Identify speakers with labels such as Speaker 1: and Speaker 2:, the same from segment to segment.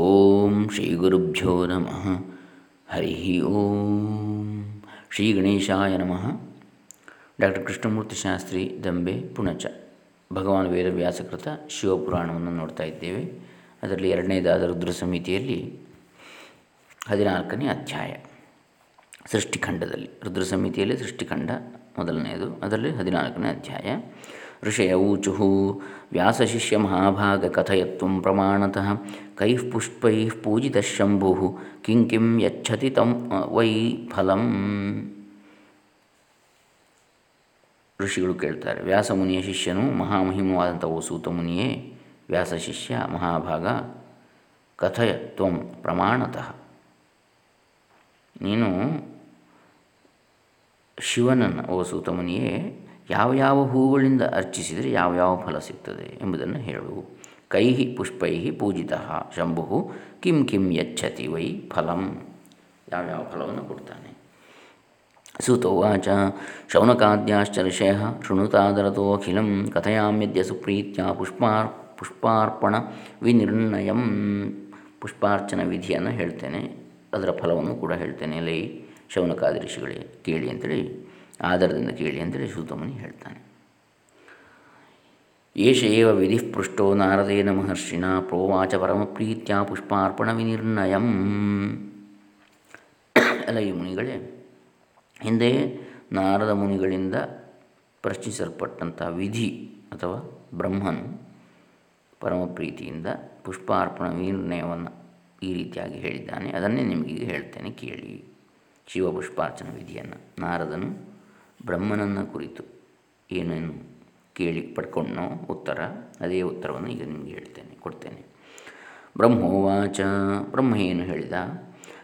Speaker 1: ಓಂ ಶ್ರೀ ಗುರುಭ್ಯೋ ನಮಃ. ಹರಿ ಓಂ. ಶ್ರೀ ಗಣೇಶಾಯ ನಮಃ. ಡಾಕ್ಟರ್ ಕೃಷ್ಣಮೂರ್ತಿ ಶಾಸ್ತ್ರಿ ದಂಬೆ ಪುಣಚ. ಭಗವಾನ್ ವೇದವ್ಯಾಸಕೃತ ಶಿವಪುರಾಣವನ್ನು ನೋಡ್ತಾ ಇದ್ದೇವೆ. ಅದರಲ್ಲಿ ಎರಡನೇದಾದ ರುದ್ರ ಸಮಿತಿಯಲ್ಲಿ ಹದಿನಾಲ್ಕನೇ ಅಧ್ಯಾಯ. ಸೃಷ್ಟಿಖಂಡದಲ್ಲಿ. ರುದ್ರ ಸಮಿತಿಯಲ್ಲಿ ಸೃಷ್ಟಿಖಂಡ ಮೊದಲನೆಯದು. ಅದರಲ್ಲಿ ಹದಿನಾಲ್ಕನೇ ಅಧ್ಯಾಯ. ಋಷಯ ಊಚು ವ್ಯಾಸಶಿಷ್ಯ ಮಹಾಭಾಗ ಕಥಯತ್ವ ಪ್ರಮಾಣತಃ ಕೈಃ ಪುಷ್ಪೈ ಪೂಜಿತ ಶಂಭು ಕಿಂ ಕಿಂ ಯಚ್ಛತಿ ತಂ ವೈ ಫಲಂ ಋಷಿಗಳು ಕೇಳ್ತಾರೆ, ವ್ಯಾಸಮುನಿಯ ಶಿಷ್ಯನು ಮಹಾಮಹಿಮವಾದಂಥ ಓ ಸೂತ ಮುನಿಯೇ ವ್ಯಾಸ ಶಿಷ್ಯ ಮಹಾಭಾಗ ಕಥಯ ಪ್ರಮಾಣತಃ. ನೀನು ಶಿವನನ್ನು ಓ ಮುನಿಯೇ ಯಾವ ಯಾವ ಹೂಗಳಿಂದ ಅರ್ಚಿಸಿದರೆ ಯಾವ ಯಾವ ಫಲ ಸಿಗ್ತದೆ ಎಂಬುದನ್ನು ಹೇಳು ಕೈ ಪುಷ್ಪೈ ಪೂಜಿತ ಶಂಭು ಕಿಂ ಕಿಂ ಯಚ್ಛತಿ ವೈ ಫಲಂ. ಯಾವ್ಯಾವ ಫಲವನ್ನು ಕೊಡ್ತಾನೆ? ಸುತೋವಾಚ. ಶೌನಕಾದ್ಯಾಶ್ಚ ಋಷಯ ಶೃಣುತಾದರತೋಖಿಲಂ ಕಥಯಾಮ್ಯದ್ಯ ಸುಪ್ರೀತ್ಯ ಪುಷ್ಪಾರ್ ಪುಷ್ಪಾರ್ಪಣ ವಿನಿರ್ಣಯಂ. ಪುಷ್ಪಾರ್ಚನ ವಿಧಿಯನ್ನು ಹೇಳ್ತೇನೆ. ಅದರ ಫಲವನ್ನು ಕೂಡ ಹೇಳ್ತೇನೆ. ಲೈ ಶೌನಕಾದಿ ಋಷಿಗಳೇ ಕೇಳಿ ಅಂತೇಳಿ ಆಧಾರದಿಂದ ಕೇಳಿ ಅಂತೇಳಿ ಸೂತಮುನಿ ಹೇಳ್ತಾನೆ. ಏಷ ಏವ ವಿಧಿ ಪೃಷ್ಟೋ ನಾರದೇನ ಮಹರ್ಷಿಣ ಪ್ರೋವಾಚ ಪರಮಪ್ರೀತ್ಯ ಪುಷ್ಪಾರ್ಪಣ ವಿನಿರ್ಣಯಂ. ಅಲ್ಲ, ಈ ಮುನಿಗಳೇ, ಹಿಂದೆ ನಾರದ ಮುನಿಗಳಿಂದ ಪ್ರಶ್ನಿಸಲ್ಪಟ್ಟಂಥ ವಿಧಿ ಅಥವಾ ಬ್ರಹ್ಮನು ಪರಮಪ್ರೀತಿಯಿಂದ ಪುಷ್ಪಾರ್ಪಣ ವಿನಿರ್ಣಯವನ್ನು ಈ ರೀತಿಯಾಗಿ ಹೇಳಿದ್ದಾನೆ. ಅದನ್ನೇ ನಿಮಗೀಗ ಹೇಳ್ತೇನೆ, ಕೇಳಿ. ಶಿವಪುಷ್ಪಾರ್ಚನ ವಿಧಿಯನ್ನು, ನಾರದನು ಬ್ರಹ್ಮನನ್ನು ಕುರಿತು ಏನೇನು ಕೇಳಿ ಪಡ್ಕೊಂಡೋ ಉತ್ತರ, ಅದೇ ಉತ್ತರವನ್ನು ಈಗ ನಿಮಗೆ ಹೇಳ್ತೇನೆ, ಕೊಡ್ತೇನೆ. ಬ್ರಹ್ಮೋವಾಚ ಬ್ರಹ್ಮ ಏನು ಹೇಳಿದ?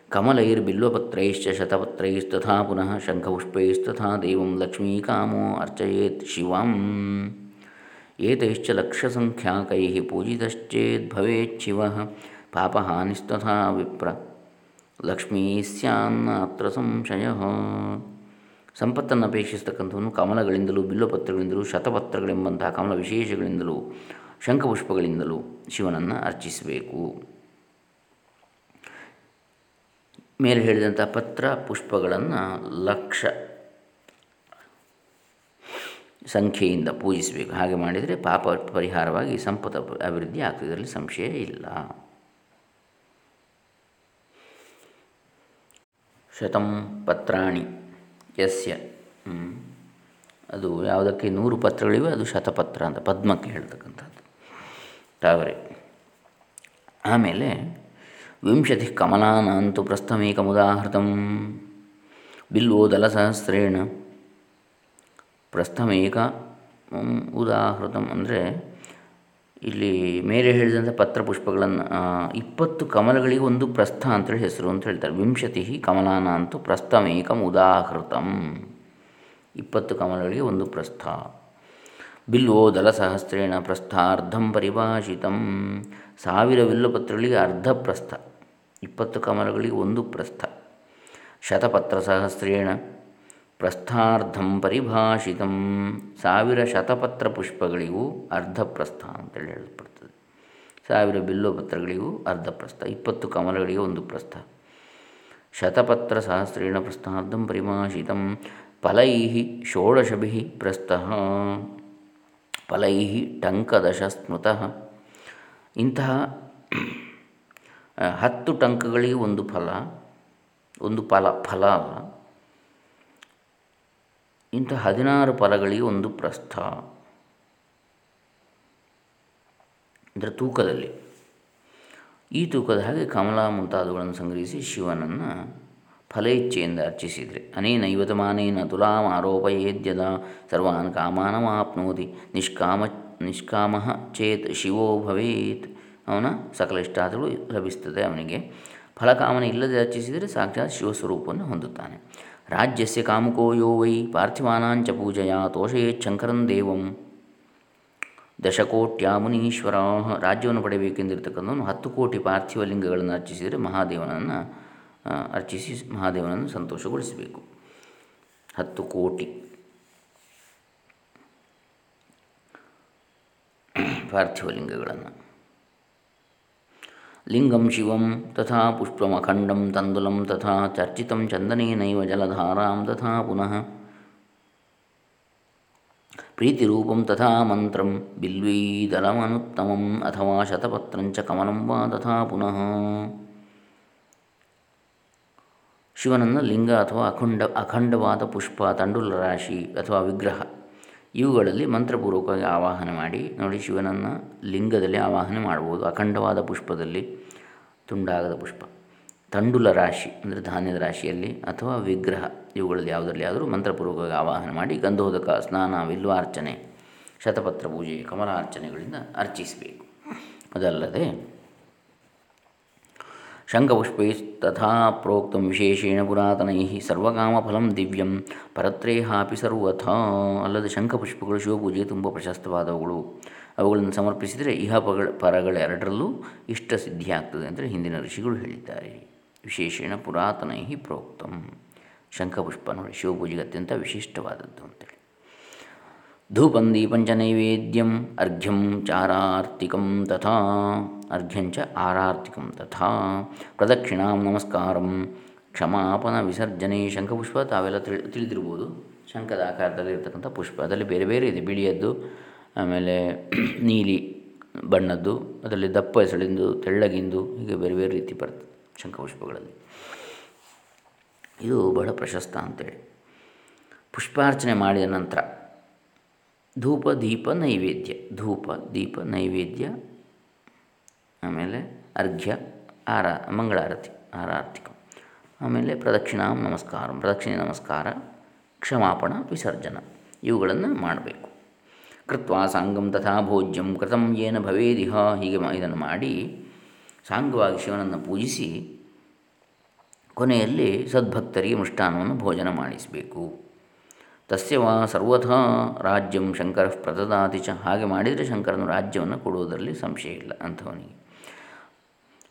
Speaker 1: ಕಮಲೈರ್ಬಿಲ್ವಪತ್ರೈಶ್ಚ ಶತಪತ್ರೈಸ್ತಥಾ ಪುನಃ ಶಂಖಪುಷ್ಪೈಸ್ತಥಾ ದೇವಂ ಲಕ್ಷ್ಮೀಕಾಮೋ ಅರ್ಚಯೇತ್ ಶಿವಂ. ಏತೈಶ್ಚ ಲಕ್ಷಸಂಖ್ಯಾಕೈ ಪೂಜಿತಶ್ಚೇದ್ಭವೇಚ್ಛಿವ ಪಾಪಹಾನಿಸ್ತಥಾ ವಿಪ್ರ. ಲಕ್ಷ್ಮೀ ಸ್ಯಾನ್ನತ್ರ ಸಂಶಯ. ಸಂಪತ್ತನ್ನು ಅಪೇಕ್ಷಿಸ್ತಕ್ಕಂಥವನು ಕಮಲಗಳಿಂದಲೂ, ಬಿಲ್ಲುಪತ್ರಗಳಿಂದಲೂ, ಶತಪತ್ರಗಳೆಂಬಂತಹ ಕಮಲ ವಿಶೇಷಗಳಿಂದಲೂ, ಶಂಖಪುಷ್ಪಗಳಿಂದಲೂ ಶಿವನನ್ನು ಅರ್ಚಿಸಬೇಕು. ಮೇಲೆ ಹೇಳಿದಂಥ ಪತ್ರ ಪುಷ್ಪಗಳನ್ನು ಲಕ್ಷ ಸಂಖ್ಯೆಯಿಂದ ಪೂಜಿಸಬೇಕು. ಹಾಗೆ ಮಾಡಿದರೆ ಪಾಪ ಪರಿಹಾರವಾಗಿ ಸಂಪದ ಅಭಿವೃದ್ಧಿ ಆಗ್ತದಲ್ಲಿ ಸಂಶಯ ಇಲ್ಲ. ಶತಂ ಪತ್ರಾಣಿ. ಯಸ್ಯ ಅದು ಯಾವುದಕ್ಕೆ ನೂರು ಪತ್ರಗಳಿವೆ, ಅದು ಶತಪತ್ರ ಅಂತ, ಪದ್ಮಕ್ಕೆ ಹೇಳ್ತಕ್ಕಂಥದ್ದು. ತಾವರೆ, ಆಮೇಲೆ ವಿಂಶತಿ ಕಮಲಾನಂತು ಪ್ರಸ್ಥಮೇಕಮುದಾಹೃತಂ ಬಿಲ್ವೋದಲಸಹಸ್ರೇಣ ಪ್ರಸ್ಥಮೇಕ ಉದಾಹೃತಂ ಅಂದರೆ ಇಲ್ಲಿ ಮೇಲೆ ಹೇಳಿದಂಥ ಪತ್ರಪುಷ್ಪಗಳನ್ನು ಇಪ್ಪತ್ತು ಕಮಲಗಳಿಗೆ ಒಂದು ಪ್ರಸ್ಥ ಅಂತೇಳಿ ಹೆಸರು ಅಂತ ಹೇಳ್ತಾರೆ. ವಿಂಶತಿ ಕಮಲಾನಂತು ಪ್ರಸ್ಥಮೇಕಂ ಉದಾಹೃತಂ. ಇಪ್ಪತ್ತು ಕಮಲಗಳಿಗೆ ಒಂದು ಪ್ರಸ್ಥ. ಬಿಲ್ವೋ ದಲಸಹಸ್ರೇಣ ಪ್ರಸ್ಥಾರ್ಧಂ ಪರಿಭಾಷಿತಂ. ಸಾವಿರ ಬಿಲ್ಲುಪತ್ರಗಳಿಗೆ ಅರ್ಧ ಪ್ರಸ್ಥ. ಇಪ್ಪತ್ತು ಕಮಲಗಳಿಗೆ ಒಂದು ಪ್ರಸ್ಥ. ಶತಪತ್ರ ಸಹಸ್ರೇಣ ಪ್ರಸ್ಥಾರ್ಧಂ ಪರಿಭಾಷಿತಂ. ಸಾವಿರ ಶತಪತ್ರ ಪುಷ್ಪಗಳಿಗೂ ಅರ್ಧ ಪ್ರಸ್ಥ ಅಂತೇಳಿ ಹೇಳಲ್ಪಡ್ತದೆ. ಸಾವಿರ ಬಿಲ್ಲೋಪತ್ರಗಳಿಗೂ ಅರ್ಧ ಪ್ರಸ್ಥ, ಇಪ್ಪತ್ತು ಕಮಲಗಳಿಗೆ ಒಂದು ಪ್ರಸ್ಥ. ಶತಪತ್ರ ಸಹಸ್ರೇಣ ಪ್ರಸ್ಥಾರ್ಧಂ ಪರಿಭಾಷಿತಂ. ಫಲೈ ಷೋಡಶಭಿ ಪ್ರಸ್ಥಃ. ಫಲೈ ಟಂಕದಶ ಸ್ಮೃತಃ ಇಂತಹ ಹತ್ತು ಟಂಕಗಳಿಗೆ ಒಂದು ಫಲ ಒಂದು ಫಲ ಫಲ ಇಂಥ ಹದಿನಾರು ಫಲಗಳಿಗೆ ಒಂದು ಪ್ರಸ್ಥ. ಅಂದರೆ ತೂಕದಲ್ಲಿ. ಈ ತೂಕದ ಹಾಗೆ ಕಮಲ ಮುಂತಾದವುಗಳನ್ನು ಸಂಗ್ರಹಿಸಿ ಶಿವನನ್ನು ಫಲ ಇಚ್ಛೆಯಿಂದ ಅರ್ಚಿಸಿದರೆ. ಅನೇನೈವತಮಾನೇನ ತುಲಾಂ ಆರೋಪಯೇದ್ಯದ ಸರ್ವಾನ್ ಕಾಮಾನಮಾಪ್ನೋತಿ ನಿಷ್ಕಾಮ ನಿಷ್ಕಾಮ ಚೇತ್ ಶಿವೋ ಭವೇತ್. ಅವನ ಸಕಲ ಇಷ್ಟಾರ್ಥಗಳು ಲಭಿಸ್ತದೆ ಅವನಿಗೆ. ಫಲಕಾಮನೆ ಇಲ್ಲದೆ ಅರ್ಚಿಸಿದರೆ ಸಾಕ್ಷಾತ್ ಶಿವಸ್ವರೂಪವನ್ನು ಹೊಂದುತ್ತಾನೆ. ರಾಜ್ಯಸ್ಯ ಕಾಮುಕೋ ಯೋ ವೈ ಪಾರ್ಥಿವಾನಾಂಚ ಪೂಜೆಯ ತೋಷಯೇಚ್ಛಂಕರಂ ದೇವಂ ದಶಕೋಟ್ಯ ಮುನೀಶ್ವರ ರಾಜ್ಯವನ್ನು ಪಡೆಯಬೇಕೆಂದಿರ್ತಕ್ಕಂಥವನು ಹತ್ತು ಕೋಟಿ ಪಾರ್ಥಿವ ಲಿಂಗಗಳನ್ನು ಅರ್ಚಿಸಿದರೆ ಮಹಾದೇವನನ್ನು ಅರ್ಚಿಸಿ ಮಹಾದೇವನನ್ನು ಸಂತೋಷಗೊಳಿಸಬೇಕು. ಹತ್ತು ಕೋಟಿ. ಪಾರ್ಥಿವ ಲಿಂಗಗಳನ್ನು. ಲಿಂಗಂ ಶಿವಂ ತಥಾ ಪುಷ್ಪಮಖಂಡಂ ತಂದುಲಂ ತಥಾ ಚರ್ಚಿತಂ ಚಂದನೇನೈವ ಜಲಧಾರಾಂ ತಥಾ ಪುನಃ ಪ್ರೀತಿರೂಪಂ ತಥಾ ಮಂತ್ರಂ ಬಿಲ್ವೀದಲಮನುತ್ತಮಂ ಅಥವಾ ಶತಪತ್ರಂಚ ಕಮಲಂ ವಾ ತಥಾ ಪುನಃ ಶಿವನನ್ನು ಲಿಂಗ ಅಥವಾ ಅಖಂಡ ಅಖಂಡವಾದ ಪುಷ್ಪ ತಂಡುಲ ರಾಶಿ ಅಥವಾ ವಿಗ್ರಹ ಇವುಗಳಲ್ಲಿ ಮಂತ್ರಪೂರ್ವಕವಾಗಿ ಆವಾಹನೆ ಮಾಡಿ, ನೋಡಿ ಶಿವನನ್ನು ಲಿಂಗದಲ್ಲಿ ಆವಾಹನೆ ಮಾಡ್ಬೋದು. ಅಖಂಡವಾದ ಪುಷ್ಪದಲ್ಲಿ ತುಂಡಾಗದ ಪುಷ್ಪ. ತಂಡುಲ ರಾಶಿ ಅಂದರೆ ಧಾನ್ಯದ ರಾಶಿಯಲ್ಲಿ ಅಥವಾ ವಿಗ್ರಹ, ಇವುಗಳಲ್ಲಿ ಯಾವುದರಲ್ಲಿ ಆದರೂ ಮಂತ್ರಪೂರ್ವಕವಾಗಿ ಆವಾಹನೆ ಮಾಡಿ, ಗಂಧೋದಕ, ಸ್ನಾನ, ವಿಲ್ವಾರ್ಚನೆ, ಶತಪತ್ರ ಪೂಜೆ, ಕಮಲಾರ್ಚನೆಗಳಿಂದ ಅರ್ಚಿಸಬೇಕು. ಅದಲ್ಲದೆ ಶಂಖಪುಷ್ಪೈ ತಥಾ ಪ್ರೋಕ್ತ ವಿಶೇಷೇಣ ಪುರಾತನೈ ಸರ್ವಕಾಮಫಲಂ ದಿವ್ಯಂ ಪರತ್ರೇಹಾಪಿ ಸರ್ವಥ ಅಲ್ಲದೆ ಶಂಖಪುಷ್ಪಗಳು ಶಿವಪೂಜೆಗೆ ತುಂಬ ಪ್ರಶಸ್ತವಾದವುಗಳು. ಅವುಗಳನ್ನು ಸಮರ್ಪಿಸಿದರೆ ಇಹ ಪಗಳ ಪರಗಳೆರಡರಲ್ಲೂ ಇಷ್ಟ ಸಿದ್ಧಿಯಾಗ್ತದೆ ಅಂದರೆ ಹಿಂದಿನ ಋಷಿಗಳು ಹೇಳಿದ್ದಾರೆ. ವಿಶೇಷೇಣ ಪುರಾತನೈ ಪ್ರೋಕ್ತಂ. ಶಂಖಪುಷ್ಪ ನೋಡಿ, ಶಿವಪೂಜೆಗೆ ಅತ್ಯಂತ ವಿಶಿಷ್ಟವಾದದ್ದು ಅಂತೇಳಿ. ಧೂಪಂ ದೀಪಂಚ ನೈವೇದ್ಯಂ ಅರ್ಘ್ಯಂ ಚಾರಾರ್ತಿಕಂ ತಥಾ ಅರ್ಘ್ಯಂಚ ಆರಾರ್ತಿಕಂ ತಥಾ ಪ್ರದಕ್ಷಿಣಾಂ ನಮಸ್ಕಾರಂ ಕ್ಷಮಾಪನ ವಿಸರ್ಜನೆ ಶಂಖಪುಷ್ಪ ತಾವೆಲ್ಲ ತಿಳಿ ತಿಳಿದಿರ್ಬೋದು. ಶಂಖದ ಆಕಾರದಲ್ಲಿ ಇರ್ತಕ್ಕಂಥ ಪುಷ್ಪ. ಅದರಲ್ಲಿ ಬೇರೆ ಬೇರೆ ಇದೆ. ಬಿಳಿಯದ್ದು, ಆಮೇಲೆ ನೀಲಿ ಬಣ್ಣದ್ದು, ಅದರಲ್ಲಿ ದಪ್ಪ ಹೆಸಳಿಂದು ತೆಳ್ಳಗಿಂದು, ಹೀಗೆ ಬೇರೆ ಬೇರೆ ರೀತಿ ಬರ್ತದೆ ಶಂಖಪುಷ್ಪಗಳಲ್ಲಿ. ಇದು ಬಹಳ ಪ್ರಶಸ್ತ ಅಂತೇಳಿ. ಪುಷ್ಪಾರ್ಚನೆ ಮಾಡಿದ ನಂತರ ಧೂಪ, ದೀಪ, ನೈವೇದ್ಯ. ಧೂಪ, ದೀಪ, ನೈವೇದ್ಯ. ಆಮೇಲೆ ಅರ್ಘ್ಯ, ಆರ, ಮಂಗಳಾರತಿ, ಆರಾರ್ತಿಕ. ಆಮೇಲೆ ಪ್ರದಕ್ಷಿಣಾ ನಮಸ್ಕಾರ. ಪ್ರದಕ್ಷಿಣೆ, ನಮಸ್ಕಾರ, ಕ್ಷಮಾಪಣ, ವಿಸರ್ಜನ. ಇವುಗಳನ್ನು ಮಾಡಬೇಕು. ಕೃತ್ವ ಸಾಂಗಂ ತಥಾ ಭೋಜ್ಯಂ ಕೃತಂ ಏನ ಭವೇದಿಹ. ಹೀಗೆ ಇದನ್ನು ಮಾಡಿ ಸಾಂಗವಾಗಿ ಶಿವನನ್ನು ಪೂಜಿಸಿ ಕೊನೆಯಲ್ಲಿ ಸದ್ಭಕ್ತರಿಗೆ ಮೃಷ್ಟಾನವನ್ನು ಭೋಜನ ಮಾಡಿಸಬೇಕು. ತಸ್ಯ ವಾ ಸರ್ವಥಾ ರಾಜ್ಯಂ ಶಂಕರ ಪ್ರದದಾತಿ ಚ. ಹಾಗೆ ಮಾಡಿದರೆ ಶಂಕರನು ರಾಜ್ಯವನ್ನು ಕೊಡುವುದರಲ್ಲಿ ಸಂಶಯ ಇಲ್ಲ ಅಂಥವನಿಗೆ.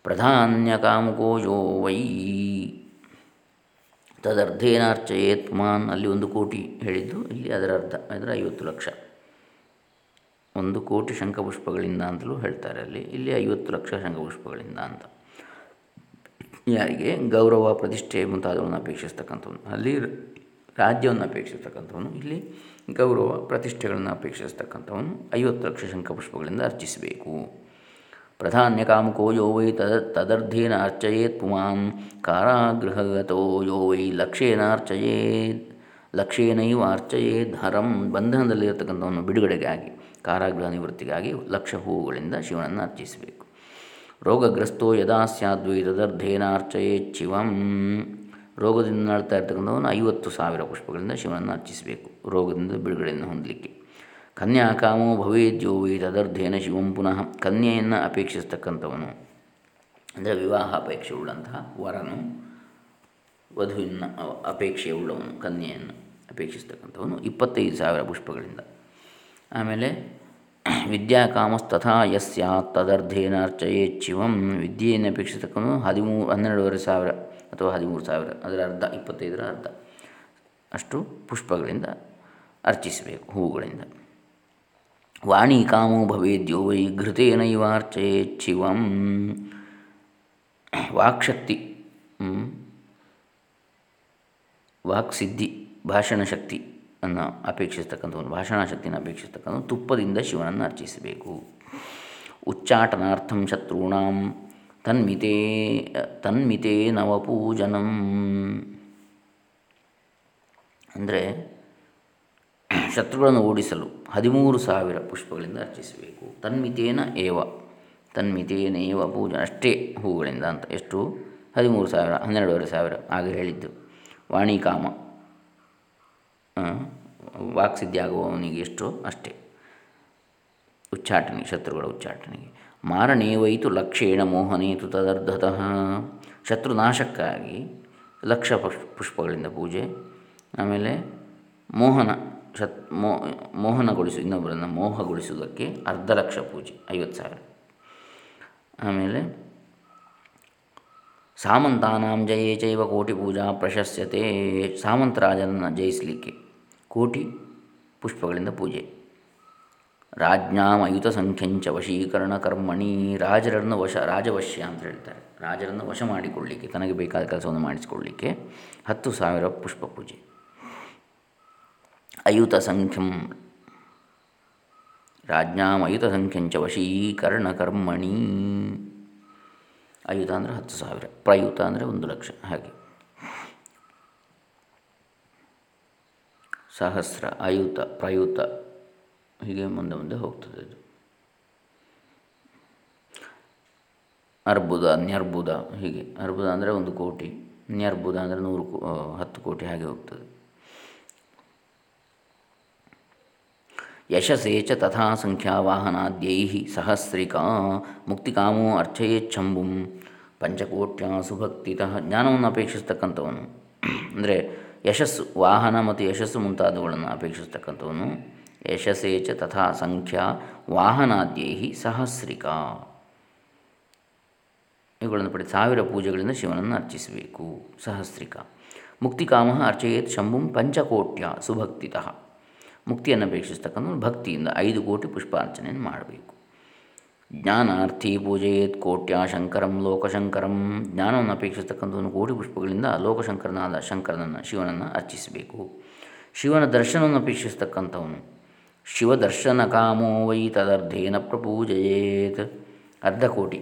Speaker 1: ಪ್ರಧಾನ್ಯ ಕಾಮುಕೋ ಯೋ ವೈ. ತದರ್ಧೇನಾರ್ಚಯೇತ್ ಮಾನ್. ಅಲ್ಲಿ ಒಂದು ಕೋಟಿ ಹೇಳಿದ್ದು, ಇಲ್ಲಿ ಅದರ ಅರ್ಧ, ಅದರ ಐವತ್ತು ಲಕ್ಷ. ಒಂದು ಕೋಟಿ ಶಂಖಪುಷ್ಪಗಳಿಂದ ಅಂತಲೂ ಹೇಳ್ತಾರೆ ಅಲ್ಲಿ. ಇಲ್ಲಿ ಐವತ್ತು ಲಕ್ಷ ಶಂಖಪುಷ್ಪಗಳಿಂದ ಅಂತ. ಯಾರಿಗೆ? ಗೌರವ, ಪ್ರತಿಷ್ಠೆ ಮುಂತಾದವನ್ನು ಅಪೇಕ್ಷಿಸ್ತಕ್ಕಂಥವನು. ಅಲ್ಲಿ ರಾಜ್ಯವನ್ನು ಅಪೇಕ್ಷಿಸ್ತಕ್ಕಂಥವನು, ಇಲ್ಲಿ ಗೌರವ ಪ್ರತಿಷ್ಠೆಗಳನ್ನು ಅಪೇಕ್ಷಿಸ್ತಕ್ಕಂಥವನು, ಐವತ್ತು ಲಕ್ಷ ಶಂಖಪುಷ್ಪಗಳಿಂದ ಅರ್ಚಿಸಬೇಕು. ಪ್ರಧಾನ್ಯ ಕಾಮುಕೋ ಯೋ ವೈ ತದ ತದರ್ಧೇನ ಅರ್ಚಯೇತ್ ಪುಮಾಂ, ಕಾರಾಗೃಹಗತೋ ಯೋ ವೈ ಲಕ್ಷೇನ ಅರ್ಚಯೇತ್ ಲಕ್ಷೇನೈವ ಅರ್ಚಯೇತ್ ಹರಂ ಬಿಡುಗಡೆಗಾಗಿ, ಕಾರಾಗೃಹ ನಿವೃತ್ತಿಗಾಗಿ ಲಕ್ಷ ಹೂವುಗಳಿಂದ ಶಿವನನ್ನು ಅರ್ಚಿಸಬೇಕು. ರೋಗಗ್ರಸ್ತೋ ಯದಾ ಸ್ಯಾದ್ವೈ ತದರ್ಧೇನಾರ್ಚಯೇತ್ ಶಿವಂ. ರೋಗದಿಂದ ನಡ್ತಾ ಇರ್ತಕ್ಕಂಥವನು ಐವತ್ತು ಸಾವಿರ ಪುಷ್ಪಗಳಿಂದ ಶಿವನನ್ನು ಅರ್ಚಿಸಬೇಕು. ರೋಗದಿಂದ ಬಿಡುಗಡೆಯನ್ನು ಹೊಂದಲಿಕ್ಕೆ. ಕನ್ಯಾಕಾಮೋ ಭವೇದ್ ಜೋವೇ ತದರ್ಧೇನ ಶಿವಂ ಪುನಃ. ಕನ್ಯೆಯನ್ನು ಅಪೇಕ್ಷಿಸ್ತಕ್ಕಂಥವನು, ಅಂದರೆ ವಿವಾಹ ಅಪೇಕ್ಷೆ ಉಳ್ಳಂತಹ ವರನು, ವಧುವಿನ ಅಪೇಕ್ಷೆ ಉಳ್ಳವನು, ಕನ್ಯೆಯನ್ನು ಅಪೇಕ್ಷಿಸ್ತಕ್ಕಂಥವನು ಇಪ್ಪತ್ತೈದು ಸಾವಿರ ಪುಷ್ಪಗಳಿಂದ. ಆಮೇಲೆ ವಿದ್ಯಾಕಾಮಸ್ತಥಾ ಯಸ್ಯಾತ್ ತದರ್ಧೇನ ಅರ್ಚಯೇತ್ ಶಿವಂ. ವಿದ್ಯೆಯನ್ನು ಅಪೇಕ್ಷಿಸ್ತಕ್ಕಂಥವನು ಹದಿಮೂರು ಹನ್ನೆರಡೂವರೆ ಸಾವಿರ. ಅಥವಾ ಹದಿಮೂರು ಸಾವಿರ, ಅದರ ಅರ್ಧ, ಇಪ್ಪತ್ತೈದರ ಅರ್ಧ. ಅಷ್ಟು ಪುಷ್ಪಗಳಿಂದ ಅರ್ಚಿಸಬೇಕು, ಹೂವುಗಳಿಂದ. ವಾಣಿ ಕಾಮೋ ಭವೇದ್ಯೋ ವೈ ಘೃತೇನೈವಾರ್ಚಯೇತ್ ಶಿವಂ. ವಾಕ್ಶಕ್ತಿ ವಾಕ್ಸಿದ್ಧಿ ಭಾಷಣ ಶಕ್ತಿ ಅನ್ನು ಅಪೇಕ್ಷಿಸ್ತಕ್ಕಂಥವನು ಭಾಷಣ ಶಕ್ತಿಯನ್ನು ಅಪೇಕ್ಷಿಸ್ತಕ್ಕಂಥ ತುಪ್ಪದಿಂದ ಶಿವನನ್ನು ಅರ್ಚಿಸಬೇಕು. ಉಚ್ಚಾಟನಾರ್ಥಂ ಶತ್ರುಣಾಂ. ತನ್ಮಿತೇ ತನ್ಮಿತೇ ನವಪೂಜನಂ. ಅಂದರೆ ಶತ್ರುಗಳನ್ನು ಓಡಿಸಲು ಹದಿಮೂರು ಸಾವಿರ ಪುಷ್ಪಗಳಿಂದ ಅರ್ಚಿಸಬೇಕು. ತನ್ಮಿತೇನ ಏವ ತನ್ಮಿತೇನ ಏವ ಪೂಜೆ, ಅಷ್ಟೇ ಹೂಗಳಿಂದ ಅಂತ. ಎಷ್ಟು? ಹದಿಮೂರು ಸಾವಿರ, ಹನ್ನೆರಡೂವರೆ ಸಾವಿರ ಆಗ ಹೇಳಿದ್ದು. ವಾಣಿಕಾಮ ವಾಕ್ಸಿದ್ಧಿ ಆಗುವವನಿಗೆ ಎಷ್ಟು? ಅಷ್ಟೇ. ಉಚ್ಚಾಟನೆ, ಶತ್ರುಗಳ ಉಚ್ಚಾಟನೆಗೆ. ಮಾರಣೇವೈತು ಲಕ್ಷೇಣ ಮೋಹನೇತು ತದರ್ಧತಃ. ಶತ್ರುನಾಶಕ್ಕಾಗಿ ಲಕ್ಷ ಪುಷ್ ಪುಷ್ಪಗಳಿಂದ ಪೂಜೆ, ಆಮೇಲೆ ಮೋಹನ ಶತ್ ಮೋ ಮೋಹನಗೊಳಿಸು ಇನ್ನೊಬ್ಬರನ್ನು ಮೋಹಗೊಳಿಸುವುದಕ್ಕೆ ಅರ್ಧ ಲಕ್ಷ ಪೂಜೆ, ಐವತ್ತು ಸಾವಿರ. ಆಮೇಲೆ ಸಾಮಂತಾನಾಂ ಜಯೇ ಚೈವ ಕೋಟಿ ಪೂಜಾ ಪ್ರಶಸ್ಯತೆ, ಸಾಮಂತರಾಜನನ್ನು ಜಯಿಸಲಿಕ್ಕೆ ಕೋಟಿ ಪುಷ್ಪಗಳಿಂದ ಪೂಜೆ. ರಾಜ್ಞಾಂ ಅಯುತ ಸಂಖ್ಯಂಚ ವಶೀಕರಣ ಕರ್ಮಣಿ ರಾಜರನ್ನು ವಶ, ರಾಜವಶ್ಯ ಅಂತ ಹೇಳ್ತಾರೆ. ರಾಜರನ್ನು ವಶ ಮಾಡಿಕೊಳ್ಳಿಕ್ಕೆ, ತನಗೆ ಬೇಕಾದ ಕೆಲಸವನ್ನು ಮಾಡಿಸಿಕೊಳ್ಳಿಕ್ಕೆ ಹತ್ತು ಸಾವಿರ ಪುಷ್ಪ ಪೂಜೆ ಅಯುತ ಸಂಖ್ಯಂ ರಾಜ್ಞಾಂ ಅಯುತ ಸಂಖ್ಯಂಚ ವಶೀಕರಣ ಕರ್ಮಣಿ ಅಯುತ ಅಂದರೆ ಹತ್ತು ಸಾವಿರ, ಪ್ರಯುತ ಅಂದರೆ ಒಂದು ಲಕ್ಷ, ಹಾಗೆ. ಸಹಸ್ರ, ಅಯುತ, ಪ್ರಯುತ ಹೀಗೆ ಮುಂದೆ ಮುಂದೆ ಹೋಗ್ತದೆ ಅದು ಅರ್ಬುದ ನ್ಯರ್ಬುದ ಹೀಗೆ. ಅರ್ಬುದ ಅಂದರೆ ಒಂದು ಕೋಟಿ. ನ್ಯರ್ಬುದ ಅಂದರೆ ನೂರು ಹತ್ತು ಕೋಟಿ ಹಾಗೆ ಹೋಗ್ತದೆ. ಯಶಸೇ ಚ ತಥಾ ಸಂಖ್ಯಾವಾಹನಾದ್ಯೈ ಸಹಸ್ರಿಕಾ ಮುಕ್ತಿಕಾಮೋ ಅರ್ಚಯೇಚ್ಛಂಬುಂ ಪಂಚಕೋಟ್ಯ ಸುಭಕ್ತಿತಃ ಜ್ಞಾನವನ್ನು ಅಪೇಕ್ಷಿಸ್ತಕ್ಕಂಥವನು. ಅಂದರೆ ಯಶಸ್ಸು, ವಾಹನ ಮತ್ತು ಯಶಸ್ಸು ಮುಂತಾದವುಗಳನ್ನು ಅಪೇಕ್ಷಿಸ್ತಕ್ಕಂಥವನು. ಯಶಸ್ಸೇ ಚ ತಥಾ ಸಂಖ್ಯಾ ವಾಹನಾದ್ಯೈ ಸಹಸ್ರಿಕಾ. ಇವುಗಳನ್ನು ಪಡೆದು ಸಾವಿರ ಪೂಜೆಗಳಿಂದ ಶಿವನನ್ನು ಅರ್ಚಿಸಬೇಕು. ಸಹಸ್ರಿಕ. ಮುಕ್ತಿಕಾಮ ಅರ್ಚಯೇತ್ ಶಂಭುಂ ಪಂಚಕೋಟ್ಯ ಸುಭಕ್ತಿತಃ. ಮುಕ್ತಿಯನ್ನು ಅಪೇಕ್ಷಿಸ್ತಕ್ಕಂಥ ಭಕ್ತಿಯಿಂದ ಐದು ಕೋಟಿ ಪುಷ್ಪಾರ್ಚನೆಯನ್ನು ಮಾಡಬೇಕು. ಜ್ಞಾನಾರ್ಥಿ ಪೂಜೆಯೇತ್ ಕೋಟ್ಯ ಶಂಕರಂ ಲೋಕಶಂಕರಂ. ಜ್ಞಾನವನ್ನು ಅಪೇಕ್ಷಿಸ್ತಕ್ಕಂಥ ಕೋಟಿ ಪುಷ್ಪಗಳಿಂದ ಲೋಕಶಂಕರನಾದ ಶಂಕರನನ್ನು ಶಿವನನ್ನು ಅರ್ಚಿಸಬೇಕು. ಶಿವನ ದರ್ಶನವನ್ನು ಅಪೇಕ್ಷಿಸ್ತಕ್ಕಂಥವನು ಶಿವದರ್ಶನ ಕಾಮೋ ವೈ ತದರ್ಧೇನ ಪ್ರಪೂಜೆಯೇತ್. ಅರ್ಧ ಕೋಟಿ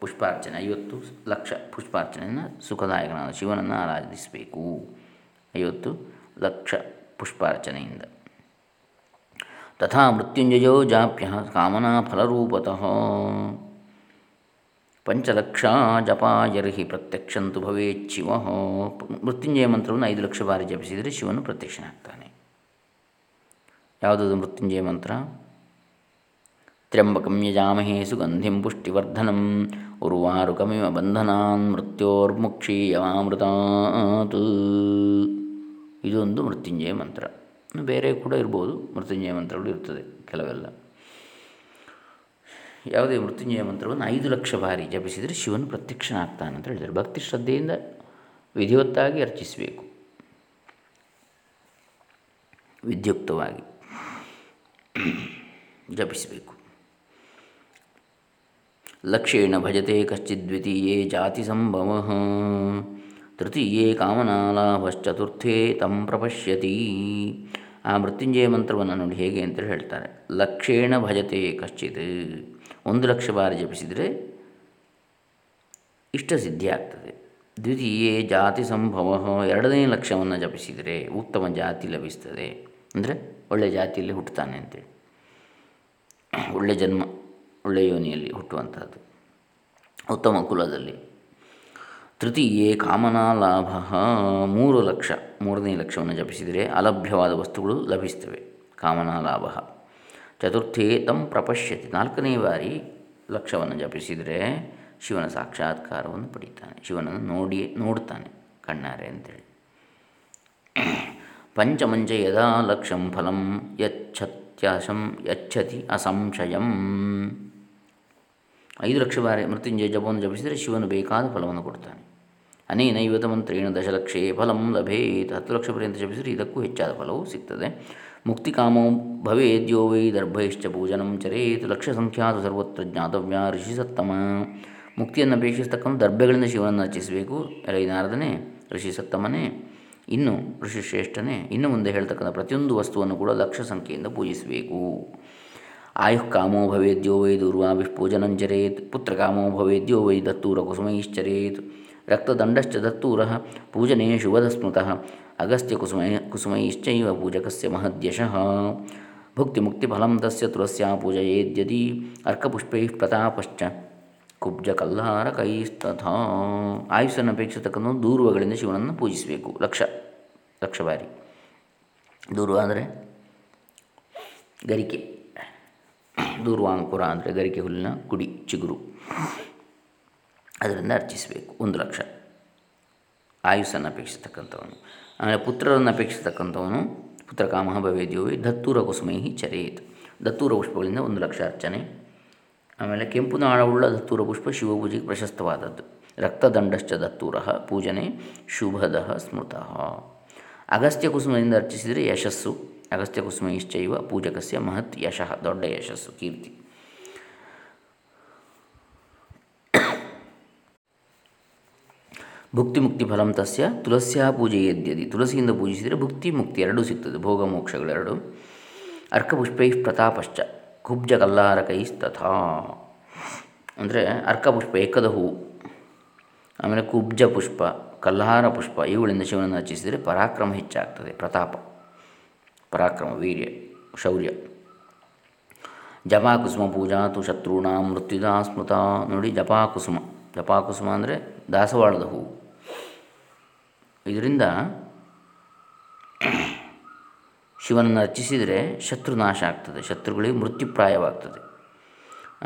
Speaker 1: ಪುಷ್ಪಾರ್ಚನೆ, ಐವತ್ತು ಲಕ್ಷ ಪುಷ್ಪಾರ್ಚನೆಯನ್ನು ಸುಖದಾಯಕನಾದ ಶಿವನನ್ನು ಆರಾಧಿಸಬೇಕು. ಐವತ್ತು ಲಕ್ಷ ಪುಷ್ಪಾರ್ಚನೆಯಿಂದ. ತಥಾ ಮೃತ್ಯುಂಜಯೋ ಜಾಪ್ಯ ಕಾಮನಾ ಫಲರೂಪತಃ. ಪಂಚಲಕ್ಷ ಜಪಾಯರ್ಹಿ ಪ್ರತ್ಯಕ್ಷಂತು ಭವೇತ್ ಶಿವ. ಮೃತ್ಯುಂಜಯ ಮಂತ್ರವನ್ನು ಐದು ಲಕ್ಷ ಬಾರಿ ಜಪಿಸಿದರೆ ಶಿವನು ಪ್ರತ್ಯಕ್ಷನಾಗ್ತಾನೆ. ಯಾವುದದು ಮೃತ್ಯುಂಜಯ ಮಂತ್ರ? ತ್ರ್ಯಂಬಕಂ ಯಜಾಮಹೇ ಸುಗಂಧಿಂ ಪುಷ್ಟಿವರ್ಧನಂ ಉರ್ವಾರುಕಮಿವ ಬಂಧನಾನ್ ಮೃತ್ಯೋರ್ಮುಕ್ಷೀಯಮೃತ ಇದೊಂದು ಮೃತ್ಯುಂಜಯ ಮಂತ್ರ. ಬೇರೆ ಕೂಡ ಇರ್ಬೋದು, ಮೃತ್ಯುಂಜಯ ಮಂತ್ರಗಳು ಇರ್ತದೆ ಕೆಲವೆಲ್ಲ. ಯಾವುದೇ ಮೃತ್ಯುಂಜಯ ಮಂತ್ರವನ್ನು ಐದು ಲಕ್ಷ ಬಾರಿ ಜಪಿಸಿದರೆ ಶಿವನು ಪ್ರತ್ಯಕ್ಷನಾಗ್ತಾನೆ ಅಂತ ಹೇಳಿದ್ದಾರೆ. ಭಕ್ತಿ ಶ್ರದ್ಧೆಯಿಂದ ವಿಧಿವತ್ತಾಗಿ ಅರ್ಚಿಸಬೇಕು. ವಿದ್ಯುಕ್ತವಾಗಿ. ಜಪಿಸಬೇಕು. ಲಕ್ಷೇಣ ಭಜತೆ ಕಶ್ಚಿದ್ವಿತೀಯೇ ಜಾತಿ ಸಂಭವ. ತೃತೀಯೇ ಕಾಮನಾಲಾಭಶ್ಚತುರ್ಥೇ ತಂ ಪ್ರಪಶ್ಯತಿ. ಆ ಮೃತ್ಯುಂಜಯ ಮಂತ್ರವನ್ನು ನೋಡಿ ಹೇಗೆ ಅಂತ ಹೇಳ್ತಾರೆ. ಲಕ್ಷೇಣ ಭಜತೆ ಕಶ್ಚಿತ್. ಒಂದು ಲಕ್ಷ ಬಾರಿ ಜಪಿಸಿದರೆ ಇಷ್ಟ ಸಿದ್ಧಿ ಆಗ್ತದೆ. ದ್ವಿತೀಯೇ ಜಾತಿ ಸಂಭವ. ಎರಡನೇ ಲಕ್ಷವನ್ನು ಜಪಿಸಿದರೆ ಉತ್ತಮ ಜಾತಿ ಲಭಿಸ್ತದೆ. ಅಂದರೆ ಒಳ್ಳೆಯ ಜಾತಿಯಲ್ಲಿ ಹುಟ್ಟುತ್ತಾನೆ ಅಂತೇಳಿ. ಒಳ್ಳೆಯ ಜನ್ಮ ಒಳ್ಳೆಯ ಯೋನಿಯಲ್ಲಿ ಹುಟ್ಟುವಂಥದ್ದು ಉತ್ತಮ ಕುಲದಲ್ಲಿ. ತೃತೀಯೇ ಕಾಮನಾ ಲಾಭ. ಮೂರು ಲಕ್ಷ, ಮೂರನೇ ಲಕ್ಷವನ್ನು ಜಪಿಸಿದರೆ ಅಲಭ್ಯವಾದ ವಸ್ತುಗಳು ಲಭಿಸ್ತವೆ ಕಾಮನಾ ಲಾಭ. ಚತುರ್ಥೇ, ತಂ ಪ್ರಪಶ್ಯತಿ. ನಾಲ್ಕನೇ ಬಾರಿ ಲಕ್ಷವನ್ನು ಜಪಿಸಿದರೆ ಶಿವನ ಸಾಕ್ಷಾತ್ಕಾರವನ್ನು ಪಡೀತಾನೆ. ಶಿವನನ್ನು ನೋಡಿ ನೋಡ್ತಾನೆ ಕಣ್ಣಾರೆ ಅಂತೇಳಿ. ಪಂಚಮಂಚ ಯದಾ ಲಕ್ಷಂ ಫಲಂ ಯಚ್ಛತ್ಯಾಸಂ ಯಚ್ಛತಿ ಅಸಂಶಯಂ ಐದು ಲಕ್ಷ ಬಾರಿ ಮೃತ್ಯುಂಜಯ ಜಪವನ್ನು ಜಪಿಸಿದರೆ ಶಿವನು ಬೇಕಾದ ಫಲವನ್ನು ಕೊಡ್ತಾನೆ ಅನೇನೈವತ ಮಂತ್ರೇಣ ದಶಲಕ್ಷೇ ಫಲಂ ಲಭೇತ್. ಹತ್ತು ಲಕ್ಷ ಪರ್ಯಂತ ಜಪಿಸಿದರೆ ಇದಕ್ಕೂ ಹೆಚ್ಚಾದ ಫಲವು ಸಿಗ್ತದೆ. ಮುಕ್ತಿಕಾಮೋ ಭವೇದ್ಯೋ ವೈ ದರ್ಭೈಶ್ಚ ಪೂಜನಂ ಚರೇತ್. ಲಕ್ಷ ಸಂಖ್ಯಾತ ಸರ್ವತ್ರ ಜ್ಞಾತವ್ಯ ಋಷಿ ಸತ್ತಮ. ಮುಕ್ತಿಯನ್ನು ಅಪೇಕ್ಷಿಸತಕ್ಕಂಥ ದರ್ಭೆಗಳಿಂದ ಶಿವನನ್ನು ಅರ್ಚಿಸಬೇಕು ನಾರದನೇ ಋಷಿ ಸತ್ತಮನೇ. ಇನ್ನು ಋಷಿಶ್ರೇಷ್ಠನೇ ಇನ್ನು ಮುಂದೆ ಹೇಳ್ತಕ್ಕಂಥ ಪ್ರತಿಯೊಂದು ವಸ್ತುವನ್ನು ಕೂಡ ಲಕ್ಷ ಸಂಖ್ಯೆಯಿಂದ ಪೂಜಿಸಬೇಕು. ಆಯುಃಕಾಮೋ ಭವೇದ್ಯೋ ವೈ ದುರ್ವಾಭಿಷ್ ಪೂಜನಂಚರೇತ್ ಪುತ್ರಕಾಮೋ ಭವೇದ್ಯೋ ವೈ ದತ್ತೂರ ಕುಸುಮೈಶ್ಚರೇತ್, ರಕ್ತದಂಡಶ್ಚ ದತ್ತೂರ ಪೂಜನೆ ಶುಭದಸ್ಮೃತಃ, ಅಗಸ್ತ್ಯ ಕುಸುಮೈ ಕುಸುಮೈಶ್ಚೈವ ಪೂಜಕಸ್ಯ ಮಹದ್ಯಶಃ. ಭುಕ್ತಿಮುಕ್ತಿಫಲಂ ತಸ್ಯ ತುಳಸ್ಯಾ ಪೂಜಯೇದ್ಯದಿ ಅರ್ಕಪುಷ್ಪೈ ಪ್ರತಾಪಶ್ಚ. ಕುಬ್ಜ ಕೈಸ್ತಥಾ ಆಯುಸ್ಸನ್ನು ಅಪೇಕ್ಷಿಸತಕ್ಕಂಥ ದೂರ್ವಗಳಿಂದ ಶಿವನನ್ನು ಪೂಜಿಸಬೇಕು. ಲಕ್ಷ ಲಕ್ಷ ಬಾರಿ. ದೂರ್ವ ಅಂದರೆ ಗರಿಕೆ. ದೂರ್ವಾಂಕುರ ಅಂದರೆ ಗರಿಕೆ ಹುಲ್ಲಿನ ಕುಡಿ ಚಿಗುರು. ಅದರಿಂದ ಅರ್ಚಿಸಬೇಕು. ಒಂದು ಲಕ್ಷ. ಆಯುಸ್ಸನ್ನು ಅಪೇಕ್ಷಿಸತಕ್ಕಂಥವನು. ಆಮೇಲೆ ಪುತ್ರರನ್ನು ಅಪೇಕ್ಷಿಸತಕ್ಕಂಥವನು ಪುತ್ರಕಾಮ ಭವೇದ್ಯೋವಿ ದತ್ತೂರ ಕುಸುಮೈ ಚರೇತ್. ದತ್ತೂರ ಪುಷ್ಪಗಳಿಂದ ಒಂದು ಲಕ್ಷ ಅರ್ಚನೆ. ಆಮೇಲೆ ಕೆಂಪು ನಾಳವುಳ್ಳ ದತ್ತೂರ ಪುಷ್ಪ ಶಿವಪೂಜೆಗೆ ಪ್ರಶಸ್ತವಾದದ್ದು. ರಕ್ತದಂಡಶ್ಚ ದತ್ತೂರ ಪೂಜನೆ ಶುಭದ ಸ್ಮೃತಃ. ಅಗಸ್ತ್ಯ ಕುಸುಮದಿಂದ ಅರ್ಚಿಸಿದರೆ ಯಶಸ್ಸು. ಅಗಸ್ತ್ಯ ಕುಸುಮೈಶ್ಚೈವ ಪೂಜಕಸ್ಯ ಮಹತ್ ಯಶಃ, ದೊಡ್ಡ ಯಶಸ್ಸು, ಕೀರ್ತಿ. ಭುಕ್ತಿ ಮುಕ್ತಿ ಫಲಂ ತಸ್ಯ ತುಳಸ್ಯಾ ಪೂಜೆ ಎದ್ಯದಿ ತುಳಸಿಯಿಂದ ಪೂಜಿಸಿದರೆ ಭುಕ್ತಿ ಮುಕ್ತಿ ಎರಡೂ ಸಿಗ್ತದೆ, ಭೋಗ ಮೋಕ್ಷಗಳೆರಡು. ಅರ್ಕಪುಷ್ಪೈ ಪ್ರತಾಪಶ್ಚ. ಕುಬ್ಜ ಕಲ್ಲಾರ ಕಲ್ಲಾರಕೈಸ್ತಥಾ ಅಂದರೆ ಅರ್ಕಪುಷ್ಪ ಏಕದ ಹೂವು ಆಮೇಲೆ ಕುಬ್ಜ ಪುಷ್ಪ ಕಲ್ಲಾರ ಪುಷ್ಪ ಇವುಗಳಿಂದ ಶಿವನನ್ನು ಅರ್ಚಿಸಿದರೆ ಪರಾಕ್ರಮ ಹೆಚ್ಚಾಗ್ತದೆ, ಪ್ರತಾಪ. ಪರಾಕ್ರಮ, ವೀರ್ಯ, ಶೌರ್ಯ. ಜಪಾಕುಸುಮ ಪೂಜಾ ತು ಶತ್ರುಣ ಮೃತ್ಯುದ ಸ್ಮೃತ. ನೋಡಿ, ಜಪಾಕುಸುಮ. ಜಪಾಕುಸುಮ ಅಂದರೆ ದಾಸವಾಳದ ಹೂವು ಇದರಿಂದ ಶಿವನನ್ನು ಅರ್ಚಿಸಿದರೆ ಶತ್ರುನಾಶ ಆಗ್ತದೆ, ಶತ್ರುಗಳಿಗೆ ಮೃತ್ಯುಪ್ರಾಯವಾಗ್ತದೆ.